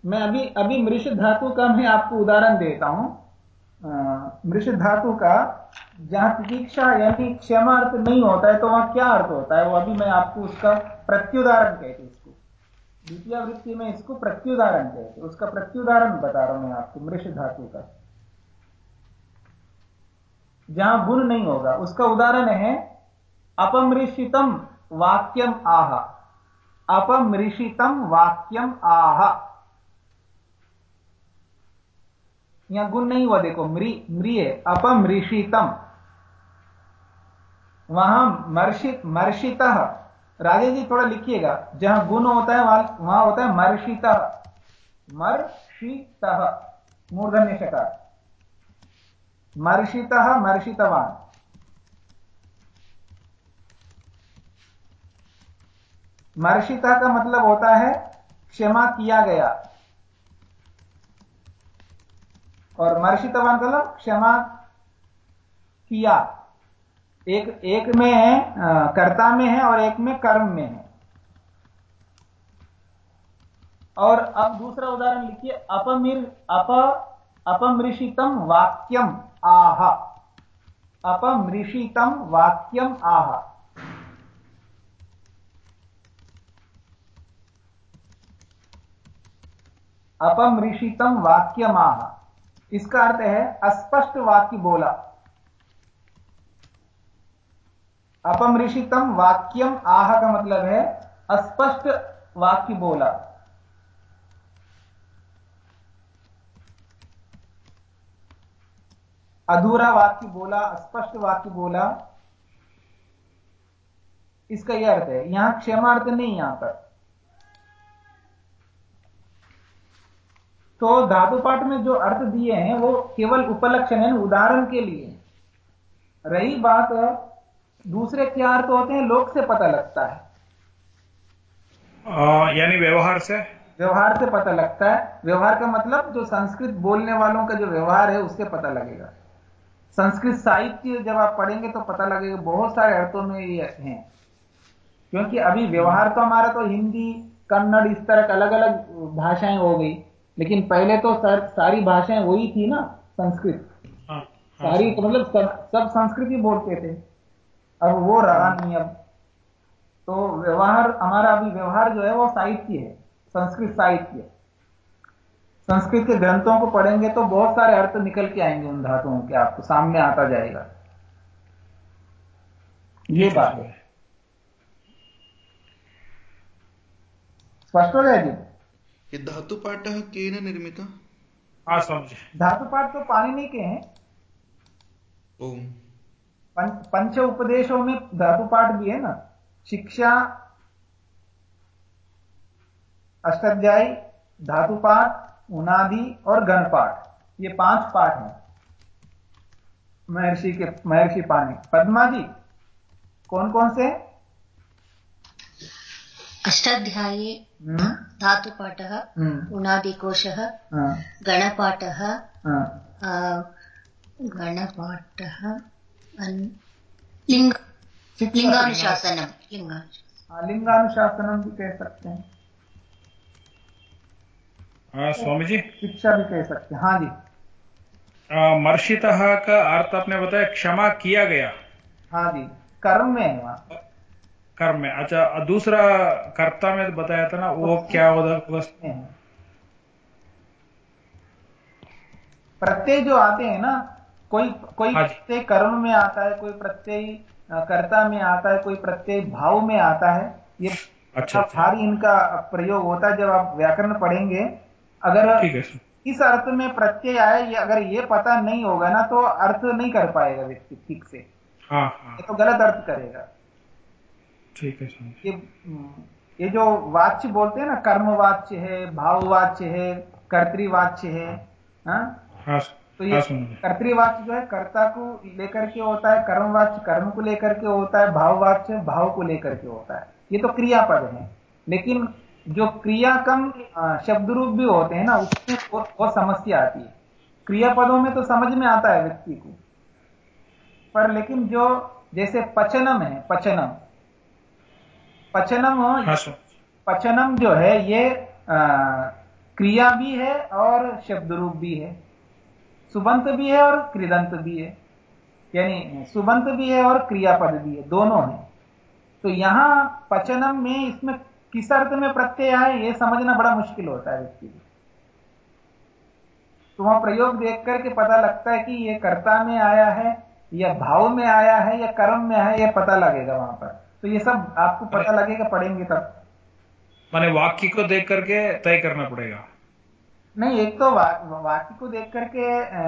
मैं अभी अभी मृष धातु का मैं आपको उदाहरण देता हूँ। मृष धातु का जहाँ प्रतीक्षा यानी क्षमा अर्थ नहीं होता है तो वहाँ क्या अर्थ होता है? वो अभी मैं आपको उसका प्रत्युदाहरण कहते इसको। द्वितीय वृत्ति में इसको प्रत्युदाहरण कहते उसका प्रत्युदाहरण बता रहा हूँ मैं आपको, मृष धातु का। जहाँ गुण नहीं होगा। उसका उदाहरण है, अपमृषितम वाक्यम आह। अपमृषितम वाक्यम आह। यहाँ गुण नहीं हुआ, देखो, मृ मृय अपमृषितम। वहाँ मर्षित मर्षित। राजे जी, थोड़ा लिखिएगा। जहाँ गुण होता है वहाँ होता है मर्षित। मर्षित। मूर्धन्य शकार। मर्षितः मर्षितवान्। मर्षिता का मतलब होता है क्षमा किया गया। और मर्षितवान का मतलब क्षमा किया। एक एक में है कर्ता में है और एक में कर्म में है। और अब दूसरा उदाहरण लिखिए, अपमिर, अप अपमृषितम वाक्यम आह। अपमृषितम वाक्यम आह। अपमृषितम वाक्यम आह। इसका अर्थ है अस्पष्ट वाक्य बोला। अपमृषितम वाक्यम आह का मतलब है अस्पष्ट वाक्य बोला। अधूरा वाक्य बोला स्पष्ट वाक्य बोला इसका यह अर्थ है यहाँ क्षमार्थ नहीं यहाँ पर। तो धातु पाठ में जो अर्थ दिए हैं वो केवल उपलक्षण है उदाहरण के लिए। रही बात दूसरे क्या अर्थ होते हैं लोक से पता लगता है। यानी व्यवहार से? व्यवहार से पता लगता है। व्यवहार का मतलब जो संस्कृत बोलने वालों का जो व्यवहार है उससे पता लगेगा। संस्कृत साहित्य जब आप पढ़ेंगे तो पता लगेगा बहुत सारे अर्थों में ये हैं। क्योंकि अभी व्यवहार तो हमारा तो हिंदी कन्नड़ इस तरह की अलग अलग भाषाएँ हो गई। लेकिन पहले तो सर, सारी भाषाएँ वही थी ना संस्कृत। हाँ, हाँ, सारी तो मतलब सब, सब संस्कृत ही बोलते थे। अब वो रहा नहीं अब। तो व्यवहार हमारा अभी व्यवहार जो है वो साहित्य है संस्कृत साहित्य। संस्कृत के ग्रंथों को पढ़ेंगे तो बहुत सारे अर्थ निकल के आएँगे उन धातुओं के आपको सामने आता जाएगा। ये बात है। स्पष्ट हो जाएगी ये धातु पाठ केन निर्मित? हाँ समझे धातु पाठ तो पाणिनि के हैं। पंच उपदेशों में धातु पाठ भी है ना? शिक्षा अष्टाध्यायी धातु पाठ उनादि और गण पाठ ये पाँच पाठ हैं महर्षि के महर्षि पाणी पद्मा जी कौन कौन से अष्टाध्यायी हम्म। धातुपाठः हम्म। उनादिकोशः हाँ। गणपाठः हाँ। गणपाठः लिंग लिंगानुशासनम हाँ, लिंगानुशासनम भी कह सकते हैं स्वामी जी शिक्षा भी कह सकते हाँ। जी। मर्षित का अर्थ आपने बताया क्षमा किया गया। हाँ जी। कर्म में है वहाँ। कर्म में। अच्छा दूसरा कर्ता में बताया था ना वो क्या होता प्रत्यय जो आते हैं ना कोई कोई हाँ प्रत्यय कर्म में आता है कोई प्रत्यय कर्ता में आता है कोई प्रत्यय भाव में आता है ये अच्छा, अच्छा। इनका प्रयोग होता है। जब आप व्याकरण पढ़ेंगे अगर इस अर्थ में प्रत्यय आए ये अगर ये पता नहीं होगा ना तो अर्थ नहीं कर पाएगा व्यक्ति ठीक से। हाँ, हाँ. ये तो गलत अर्थ करेगा। ठीक है ये ये जो वाच्य बोलते हैं ना कर्म वाच्य है भाववाच्य है कर्तवाच्य है हाँ? हाँ, तो ये हाँ, कर्तवाच्य जो है कर्ता को लेकर के होता है कर्मवाच्य कर्म को लेकर के होता है भाववाच्य भाव को लेकर के होता है। ये तो क्रियापद है। लेकिन जो क्रिया कम शब्द रूप भी होते हैं ना उसमें बहुत समस्या आती है। क्रियापदों में तो समझ में आता है व्यक्ति को। पर लेकिन जो जैसे पचनम है पचनम। पचनम हाँ, पचनम जो है ये आ, क्रिया भी है और शब्द रूप भी है। सुबंत भी है और कृदंत भी है। यानी सुबंत भी है और क्रियापद भी है दोनों है। तो यहाँ पचनम में इसमें किस अर्थ में प्रत्यय आए ये समझना बड़ा मुश्किल होता है व्यक्ति को तो वहाँ प्रयोग देख करके पता लगता है कि ये कर्ता में आया है या भाव में आया है या कर्म में आया यह पता लगेगा वहाँ पर। तो ये सब आपको पता लगेगा पढ़ेंगे तब। माने वाक्य को देख करके तय करना पड़ेगा। नहीं एक तो वा, वाक्य को देख करके आ,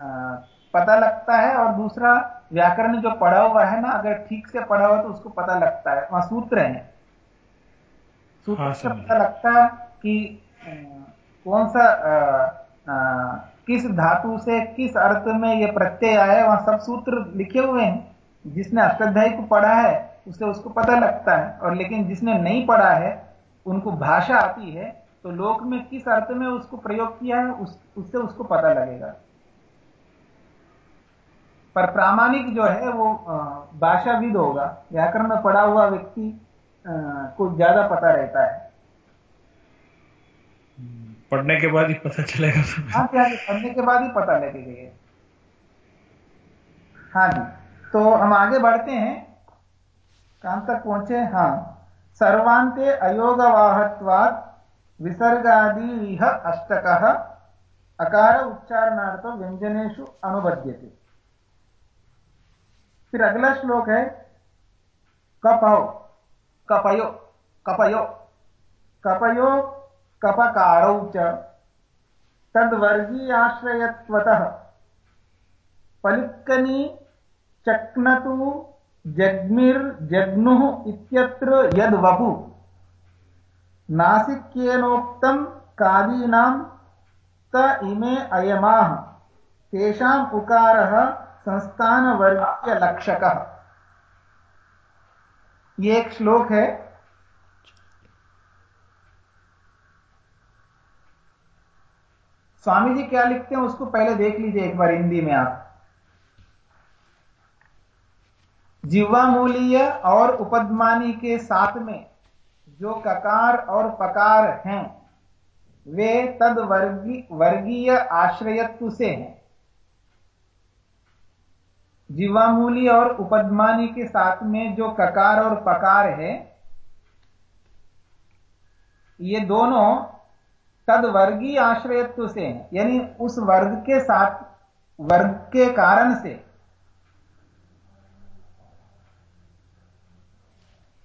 आ, पता लगता है और दूसरा व्याकरण जो पढ़ा हुआ है ना अगर ठीक से पढ़ा हुआ तो उसको पता लगता है। वहाँ सूत्र है। सूत्र हाँ, से पता लगता है कि कौन सा आ, आ, किस धातु से किस अर्थ में ये प्रत्यय आया वहाँ सब सूत्र लिखे हुए हैं। जिसने अष्टाध्यायी को पढ़ा है उसे उसको पता लगता है। और लेकिन जिसने नहीं पढ़ा है उनको भाषा आती है तो लोक में किस अर्थ में उसको प्रयोग किया है उस, उससे उसको पता लगेगा। पर प्रामाणिक जो है वो भाषाविद होगा। व्याकरण में पढ़ा हुआ व्यक्ति को ज़्यादा पता रहता है। पढ़ने के बाद ही पता चलेगा। हाँ क्या पढ़ने के बाद ही पता लगेगा हाँ जी तो हम आगे बढ़ते हैं। कहाँ तक पहुँचे? हाँ। सर्वांते अयोगवाहत्वात् विसर्गादी अष्टक। अकार उच्चारणार्थ व्यंजनेशु अनुबद्यते फिर अगला श्लोक है कपो। कपयो कपयो कपयो कपकारौ च तद्वर्गीयाश्रयत्वतः पलिक्कनी चक्नतु जग्मिर्जग्नुः इत्यत्र यद्वपु नासिक्येनोक्तम् कादीनां त इमे अयमाः तेषाम् उकारः संस्थानवर्गीयलक्षकः ये एक श्लोक है। स्वामी जी क्या लिखते हैं उसको पहले देख लीजिए एक बार हिंदी में आप। जीवामूलीय और उपदमानी के साथ में जो ककार और पकार हैं वे तद वर्गी, वर्गीय आश्रयत्व से हैं। जीवामूली और उपदमानी के साथ में जो ककार और पकार है, ये दोनों तद वर्गीय आश्रयत्व से हैं। यानी उस वर्ग के साथ, वर्ग के कारण से।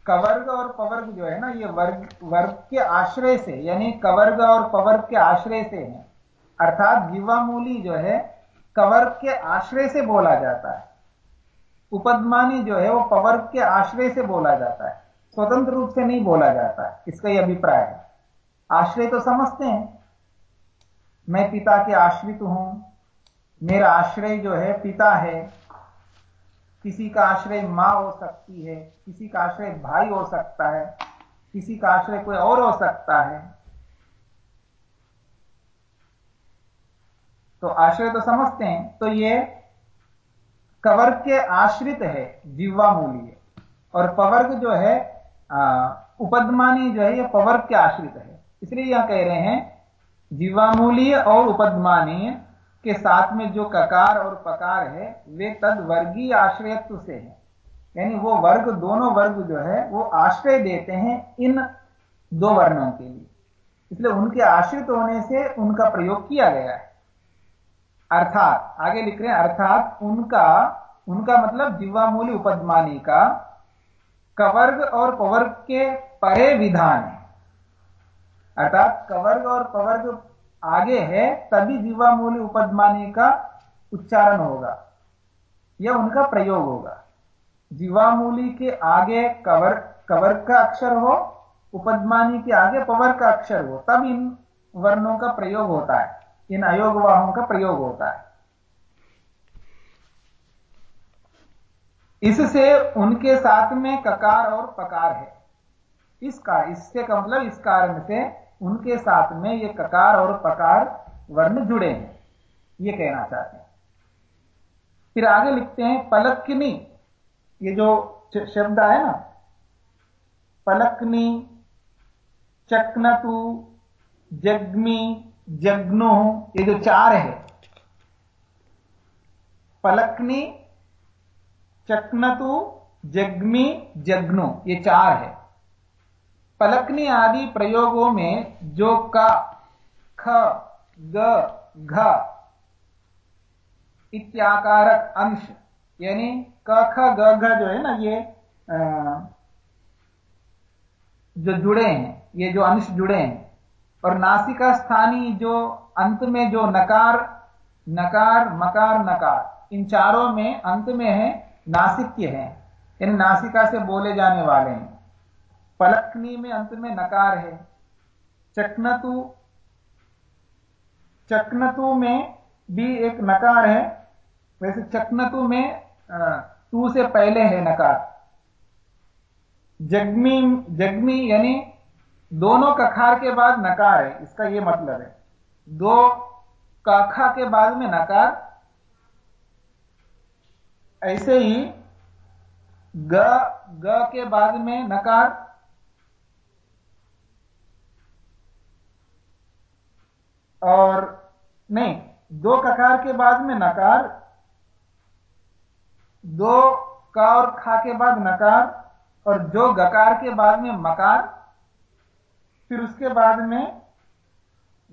कवर्ग और पवर्ग जो है ना, ये वर्ग वर्ग के आश्रय से, यानी कवर्ग और पवर्ग के आश्रय से है। अर्थात जीवामूली जो है, कवर्ग के आश्रय से बोला जाता है। उपदमानी जो है वो पवर के आश्रय से बोला जाता है। स्वतंत्र रूप से नहीं बोला जाता है। इसका यह अभिप्राय है। आश्रय तो समझते हैं। मैं पिता के आश्रित हूँ। मेरा आश्रय जो है पिता है। किसी का आश्रय माँ हो सकती है। किसी का आश्रय भाई हो सकता है। किसी का आश्रय कोई और हो सकता है। तो आश्रय तो समझते हैं। तो ये कवर्ग के आश्रित है जीवा मूल्य। और पवर्ग जो है उपदमानी जो है यह पवर्ग के आश्रित है। इसलिए यह कह रहे हैं जीवामूलीय और उपदमानीय के साथ में जो ककार और पकार है, वे तद वर्गीय आश्रयत्व से है। यानी वो वर्ग, दोनों वर्ग जो है, वो आश्रय देते हैं इन दो वर्णों के लिए। इसलिए उनके आश्रित होने से उनका प्रयोग किया गया है। अर्थात, आगे लिख रहे हैं, अर्थात उनका उनका मतलब जीवामूली उपदमानी का, कवर्ग और पवर्ग के परे विधान है। अर्थात कवर्ग और पवर्ग आगे है, तभी जीवामूली उपदमानी का उच्चारण होगा। यह उनका प्रयोग होगा। जीवामूली के आगे कवर कवर्ग का अक्षर हो उपदमानी के आगे पवर का अक्षर हो, तब इन वर्णों का प्रयोग होता है। इन अयोगवाहों का प्रयोग होता है। इससे उनके साथ में ककार और पकार है। इसका, इससे का मतलब इस कारण से उनके साथ में ये ककार और पकार वर्ण जुड़े हैं। ये कहना चाहते हैं। फिर आगे लिखते हैं पलकनी ये जो शब्द है ना पलकनी चकनतु, जग्मी जग्नो ये जो चार है पलकनी चकनतु जग्मी जग्नो ये चार है। पलकनी आदि प्रयोगों में जो का ख ग घ इत्याकारक अंश यानी क ख ग घ जो है ना ये आ, जो जुड़े हैं ये जो अंश जुड़े हैं और नासिका स्थानी जो अंत में जो नकार नकार, मकार, नकार, इन चारों में अंत में है, नासिक्य है, यानी नासिका से बोले जाने वाले हैं। पलकनी में अंत में नकार है। चकनतु चकनतु में भी एक नकार है। वैसे चकनतु में तू से पहले है नकार। जगमी जगमी यानी दोनों कखार के बाद नकार है, इसका यह मतलब है। दो काखा के बाद में नकार, ऐसे ही ग ग के बाद में नकार, और नहीं, दो ककार के बाद में नकार, दो का और खा के बाद नकार, और जो गकार के बाद में मकार फिर उसके बाद में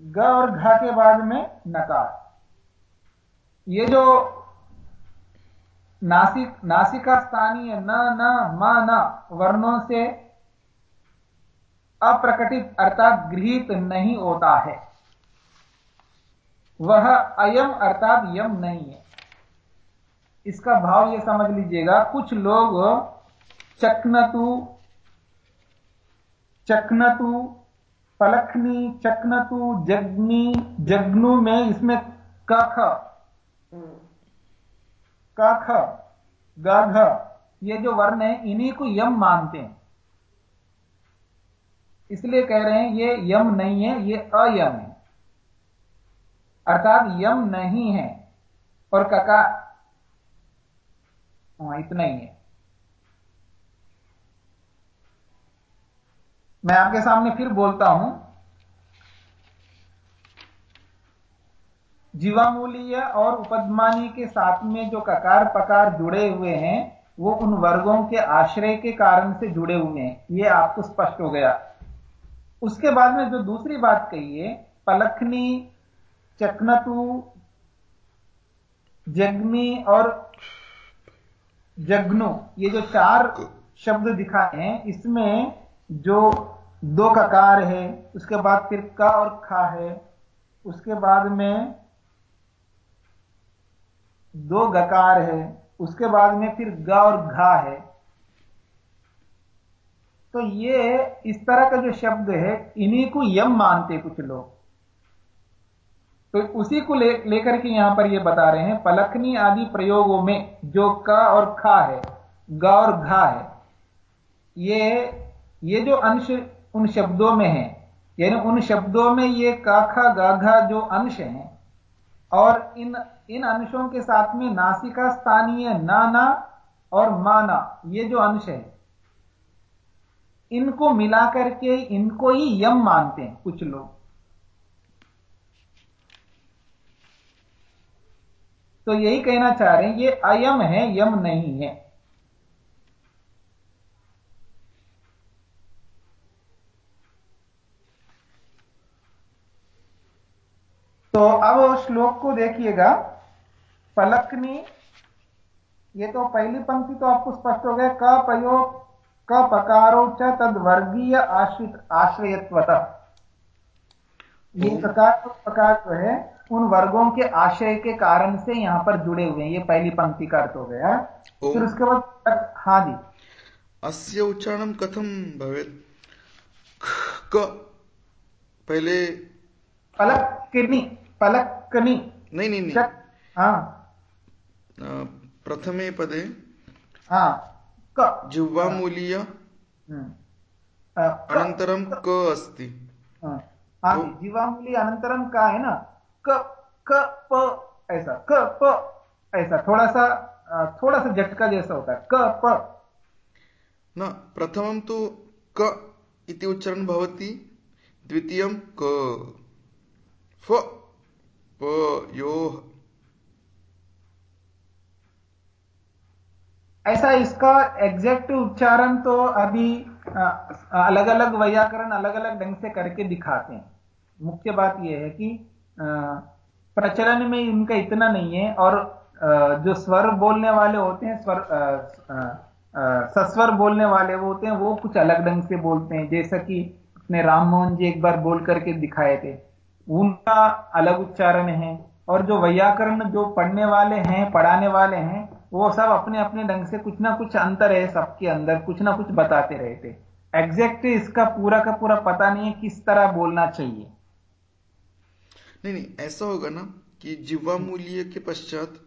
ग और घा के बाद में नकार। ये जो नासिक, नासिका स्थानीय न न, म, न वर्णों से अप्रकटित अर्थात गृहित नहीं होता है। वह अयम अर्थात यम नहीं है। इसका भाव यह समझ लीजिएगा, कुछ लोग चकनतु चकनतु पलखनी चकनतु जग्नि जग्नु में इसमें कख कख गघ ये जो वर्ण है इन्हीं को यम मानते हैं। इसलिए कह रहे हैं ये यम नहीं है ये अयम है। अर्थात यम नहीं है और कका हाँ इतना ही है। मैं आपके सामने फिर बोलता हूँ, जीवामूलीय और उपदमानी के साथ में जो ककार पकार जुड़े हुए हैं, वो उन वर्गों के आश्रय के कारण से जुड़े हुए हैं। ये आपको स्पष्ट हो गया। उसके बाद में जो दूसरी बात कही है, पलखनी, चकनतु, जग्नि और जग्नो, ये जो चार शब्द दिखाए हैं, इसमें जो दो ककार है उसके बाद फिर का और खा है उसके बाद में दो गकार है उसके बाद में फिर ग और घा है। तो ये इस तरह का जो शब्द है इन्हीं को यम मानते कुछ लोग। तो उसी को ले, लेकर के यहाँ पर ये बता रहे हैं पलखनी आदि प्रयोगों में जो क और खा है ग और घा है ये ये जो अंश उन शब्दों में है, यानी उन शब्दों में ये काखा गाघा जो अंश हैं, और इन इन अंशों के साथ में नासिका स्थानीय नाना और माना, ये जो अंश है, इनको मिलाकर के इनको ही यम मानते हैं, कुछ लोग। तो यही कहना चाह रहे हैं, ये अयम है, यम नहीं है। तो अब श्लोक को देखिएगा। पलकनी ये तो पहली पंक्ति तो आपको स्पष्ट हो गया क पयो क पकारो च तद वर्गीय आश्रित आश्रयत्वत। ये प्रकार तो प्रकार जो है उन वर्गों के आशय के कारण से यहाँ पर जुड़े हुए हैं। ये पहली पंक्ति का अर्थ हो गया। फिर उसके बाद हाँ जी। अस्य उच्चारण कथम भवे क पहले पलक्कनी पलक्कनी। नहीं नहीं नहीं। हाँ। प्रथमे पदे हाँ। क। जिह्वामूलीय हम्म। अनन्तरं क अस्ति। हाँ। जीवामूली अनंतरम का है ना? क क प ऐसा। क प ऐसा। थोड़ा सा थोड़ा सा झटका जैसा होता है। क प। न प्रथमं तु क इति उच्चारण भवति द्वितीयं क। फ। योः ऐसा इसका एग्जैक्ट उच्चारण तो अभी अलग अलग व्याकरण अलग अलग ढंग से करके दिखाते हैं। मुख्य बात यह है कि प्रचलन में इनका इतना नहीं है और जो स्वर बोलने वाले होते हैं स्वर आ, आ, सस्वर बोलने वाले वो होते हैं वो कुछ अलग ढंग से बोलते हैं। जैसा कि अपने राम मोहन जी एक बार बोल करके दिखाए थे। उनका अलग उच्चारण है। और जो व्याकरण जो पढ़ने वाले हैं पढ़ाने वाले हैं वो सब अपने अपने ढंग से कुछ ना कुछ अंतर है सबके अंदर कुछ ना कुछ बताते रहते एग्जैक्ट इसका पूरा का पूरा पता नहीं है किस तरह बोलना चाहिए। नहीं नहीं ऐसा होगा ना कि जिवा मूल्य के पश्चात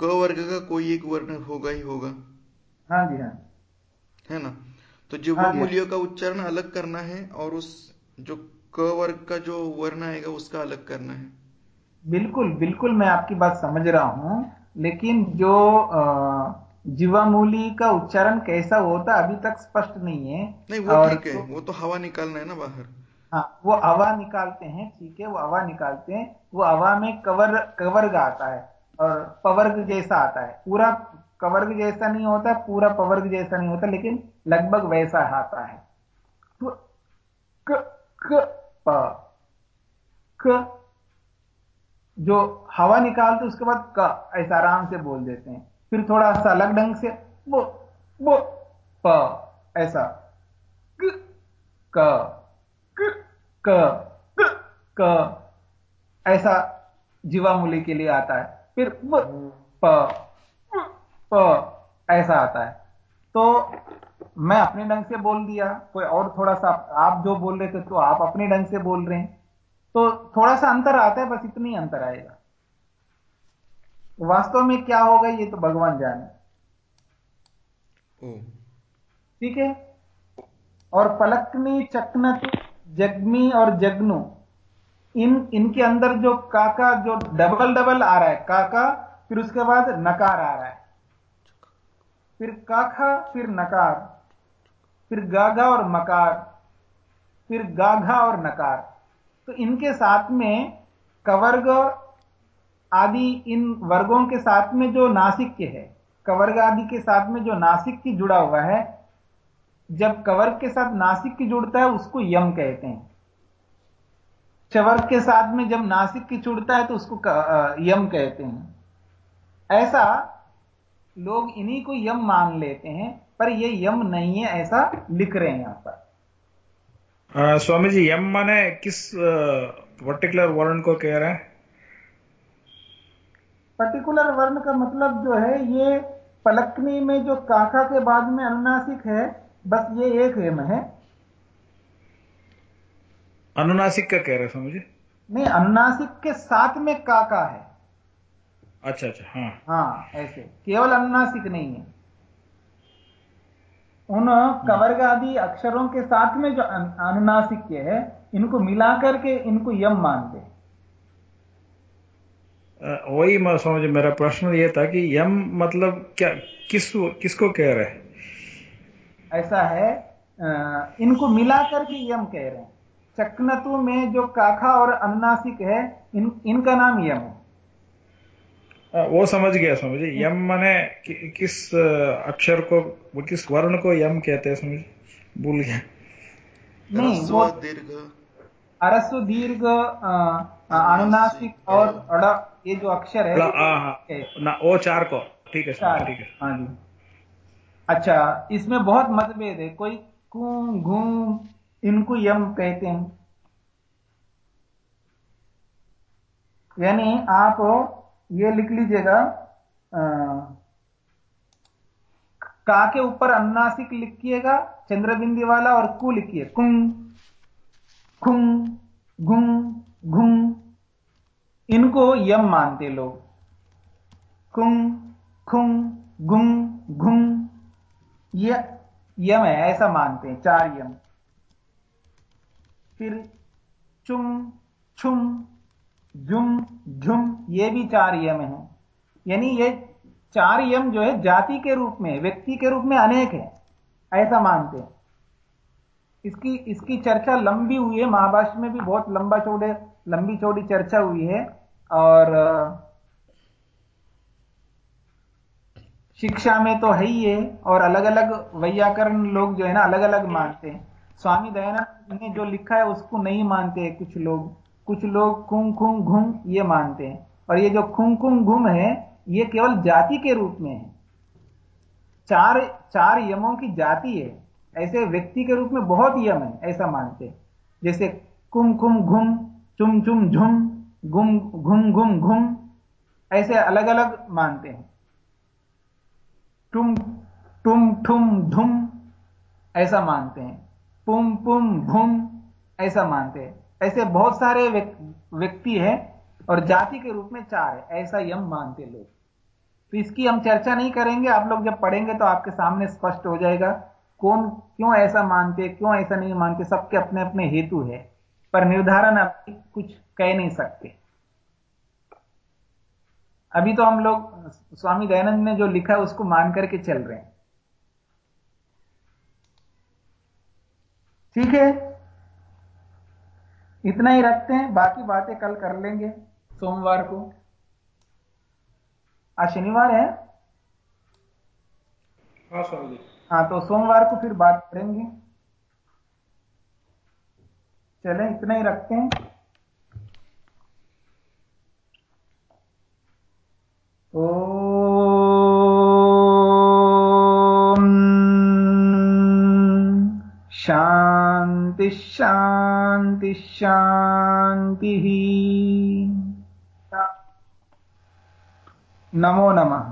क वर्ग का कोई एक वर्ण होगा ही होगा। हाँ जी हाँ। है ना? तो जीवा हाँ। मूल्य का उच्चारण अलग करना है और उस जो क वर्ग का जो वर्ण आएगा उसका अलग करना है। बिल्कुल बिल्कुल मैं आपकी बात समझ रहा हूँ लेकिन जो जीवामूली का उच्चारण कैसा होता अभी तक स्पष्ट नहीं है। नहीं वो ठीक है वो तो हवा निकालना है ना बाहर। हाँ वो हवा निकालते हैं ठीक है वो हवा निकालते हैं वो हवा में कवर कवर्ग आता है और पवर्ग जैसा आता है। पूरा कवर्ग जैसा नहीं होता पूरा पवर्ग जैसा नहीं होता लेकिन लगभग वैसा आता है। तो क, क, क, जो हवा निकालते उसके बाद क ऐसा आराम से बोल देते हैं। फिर थोड़ा सा अलग ढंग से वो वो प ऐसा। क क क क क क ऐसा जीवामूली के लिए आता है। फिर प प प ऐसा आता है। तो मैं अपने ढंग से बोल दिया कोई और थोड़ा सा आप जो बोल रहे थे तो आप अपने ढंग से बोल रहे हैं। तो थोड़ा सा अंतर आता है बस इतनी अंतर आएगा। वास्तव में क्या होगा ये तो भगवान जाने। ठीक है? और पलकनी चकनत जगमी और जगनू इन इनके अंदर जो काका जो डबल डबल आ रहा है काका फिर उसके बाद नकार आ रहा है। फिर काका फिर नकार। फिर गाघा और मकार, फिर गाघा और नकार। तो इनके साथ में कवर्ग आदि इन वर्गों के साथ में जो नासिक के है, कवर्ग आदि के साथ में जो नासिक की जुड़ा हुआ है, जब कवर्ग के साथ नासिक की जुड़ता है, उसको यम कहते हैं। चवर्ग के साथ में जब नासिक की जुड़ता है तो उसको यम कहते हैं। ऐसा लोग इन्हीं को यम मान लेते हैं पर ये यम नहीं है ऐसा लिख रहे हैं यहाँ पर। स्वामी जी यम माने किस पर्टिकुलर वर्ण को कह रहे हैं? पर्टिकुलर वर्ण का मतलब जो है ये पलकनी में जो काका के बाद में अनुनासिक है बस ये एक यम है। अनुनासिक का कह रहे स्वामी जी नहीं अनुनासिक के साथ में काका है। अच्छा अच्छा हाँ। हाँ ऐसे। केवल अनुनासिक नहीं है। उन कवर्ग आदि अक्षरों के साथ में जो अनुनासिक है इनको मिलाकर के इनको यम मानते वही मैं समझ मेरा प्रश्न ये था कि यम मतलब क्या किस किसको कह रहे हैं? ऐसा है इनको मिलाकर के यम कह रहे हैं। चकनतु में जो काखा और अनुनासिक है इन इनका नाम यम है। वो समझ गया समझे यम माने कि, किस अक्षर को वो किस वर्ण को यम कहते हैं समझ भूल गया। नहीं वो दीर्घ। अरस्व दीर्घ अनुनासिक और अड़ ये जो अक्षर है ना वो चार को। ठीक है ठीक है। हाँ जी। अच्छा इसमें बहुत मतभेद है। कोई कू घू इनको यम कहते हैं। यानी आप ये लिख लीजिएगा का के ऊपर अन्नासिक लिखिएगा, चंद्रबिंदी वाला और कु लिखिए कुंग खुंग घुंग घुंग इनको यम मानते लोग। कुंग खुंग गुंग घुंग ये यम है, ऐसा मानते हैं, चार यम। फिर चुम छुम जुम झुम, ये भी चार यम है। यानी ये चार यम जो है, जाति के रूप में, व्यक्ति के रूप में अनेक है। ऐसा मानते हैं। इसकी इसकी चर्चा लंबी हुई है। महाभाष्य में भी बहुत लंबा चौड़े, लंबी चौड़ी चर्चा हुई है। और, शिक्षा में तो है ही है और अलग अलग वैयाकरण लोग जो है ना अलग अलग मानते हैं। स्वामी दयानंद ने जो लिखा है, उसको नहीं मानते कुछ लोग। कुछ लोग खुंग खुंग घुम ये मानते हैं। और ये जो खुंग खुंग घुम है, ये केवल जाति के रूप में है। चार चार यमों की जाति है। ऐसे व्यक्ति के रूप में बहुत यम है, ऐसा मानते हैं। जैसे कुम कुम घुम चुम चुम झुम गुम घुम घुम घुम ऐसे अलग अलग मानते हैं। टुम टुम ठुम धुम ऐसा मानते हैं। पुम पुम भुम ऐसा मानते हैं। ऐसे बहुत सारे व्यक्ति है और जाति के रूप में चार है। ऐसा यम मानते लोग। तो इसकी हम चर्चा नहीं करेंगे। आप लोग जब पढ़ेंगे तो आपके सामने स्पष्ट हो जाएगा कौन, क्यों ऐसा मानते, क्यों ऐसा नहीं मानते। सबके अपने अपने हेतु है। पर निर्धारण आप कुछ कह नहीं सकते। अभी तो हम लोग स्वामी दयानंद ने जो लिखा है उसको मान करके चल रहे हैं। ठीक है? इतना ही रखते हैं बाकी बातें कल कर लेंगे सोमवार को। आज शनिवार है? हाँ स्वामी हाँ तो सोमवार को फिर बात करेंगे। चले इतना ही रखते हैं। ओ शांति। शांति शांति नमो नमः।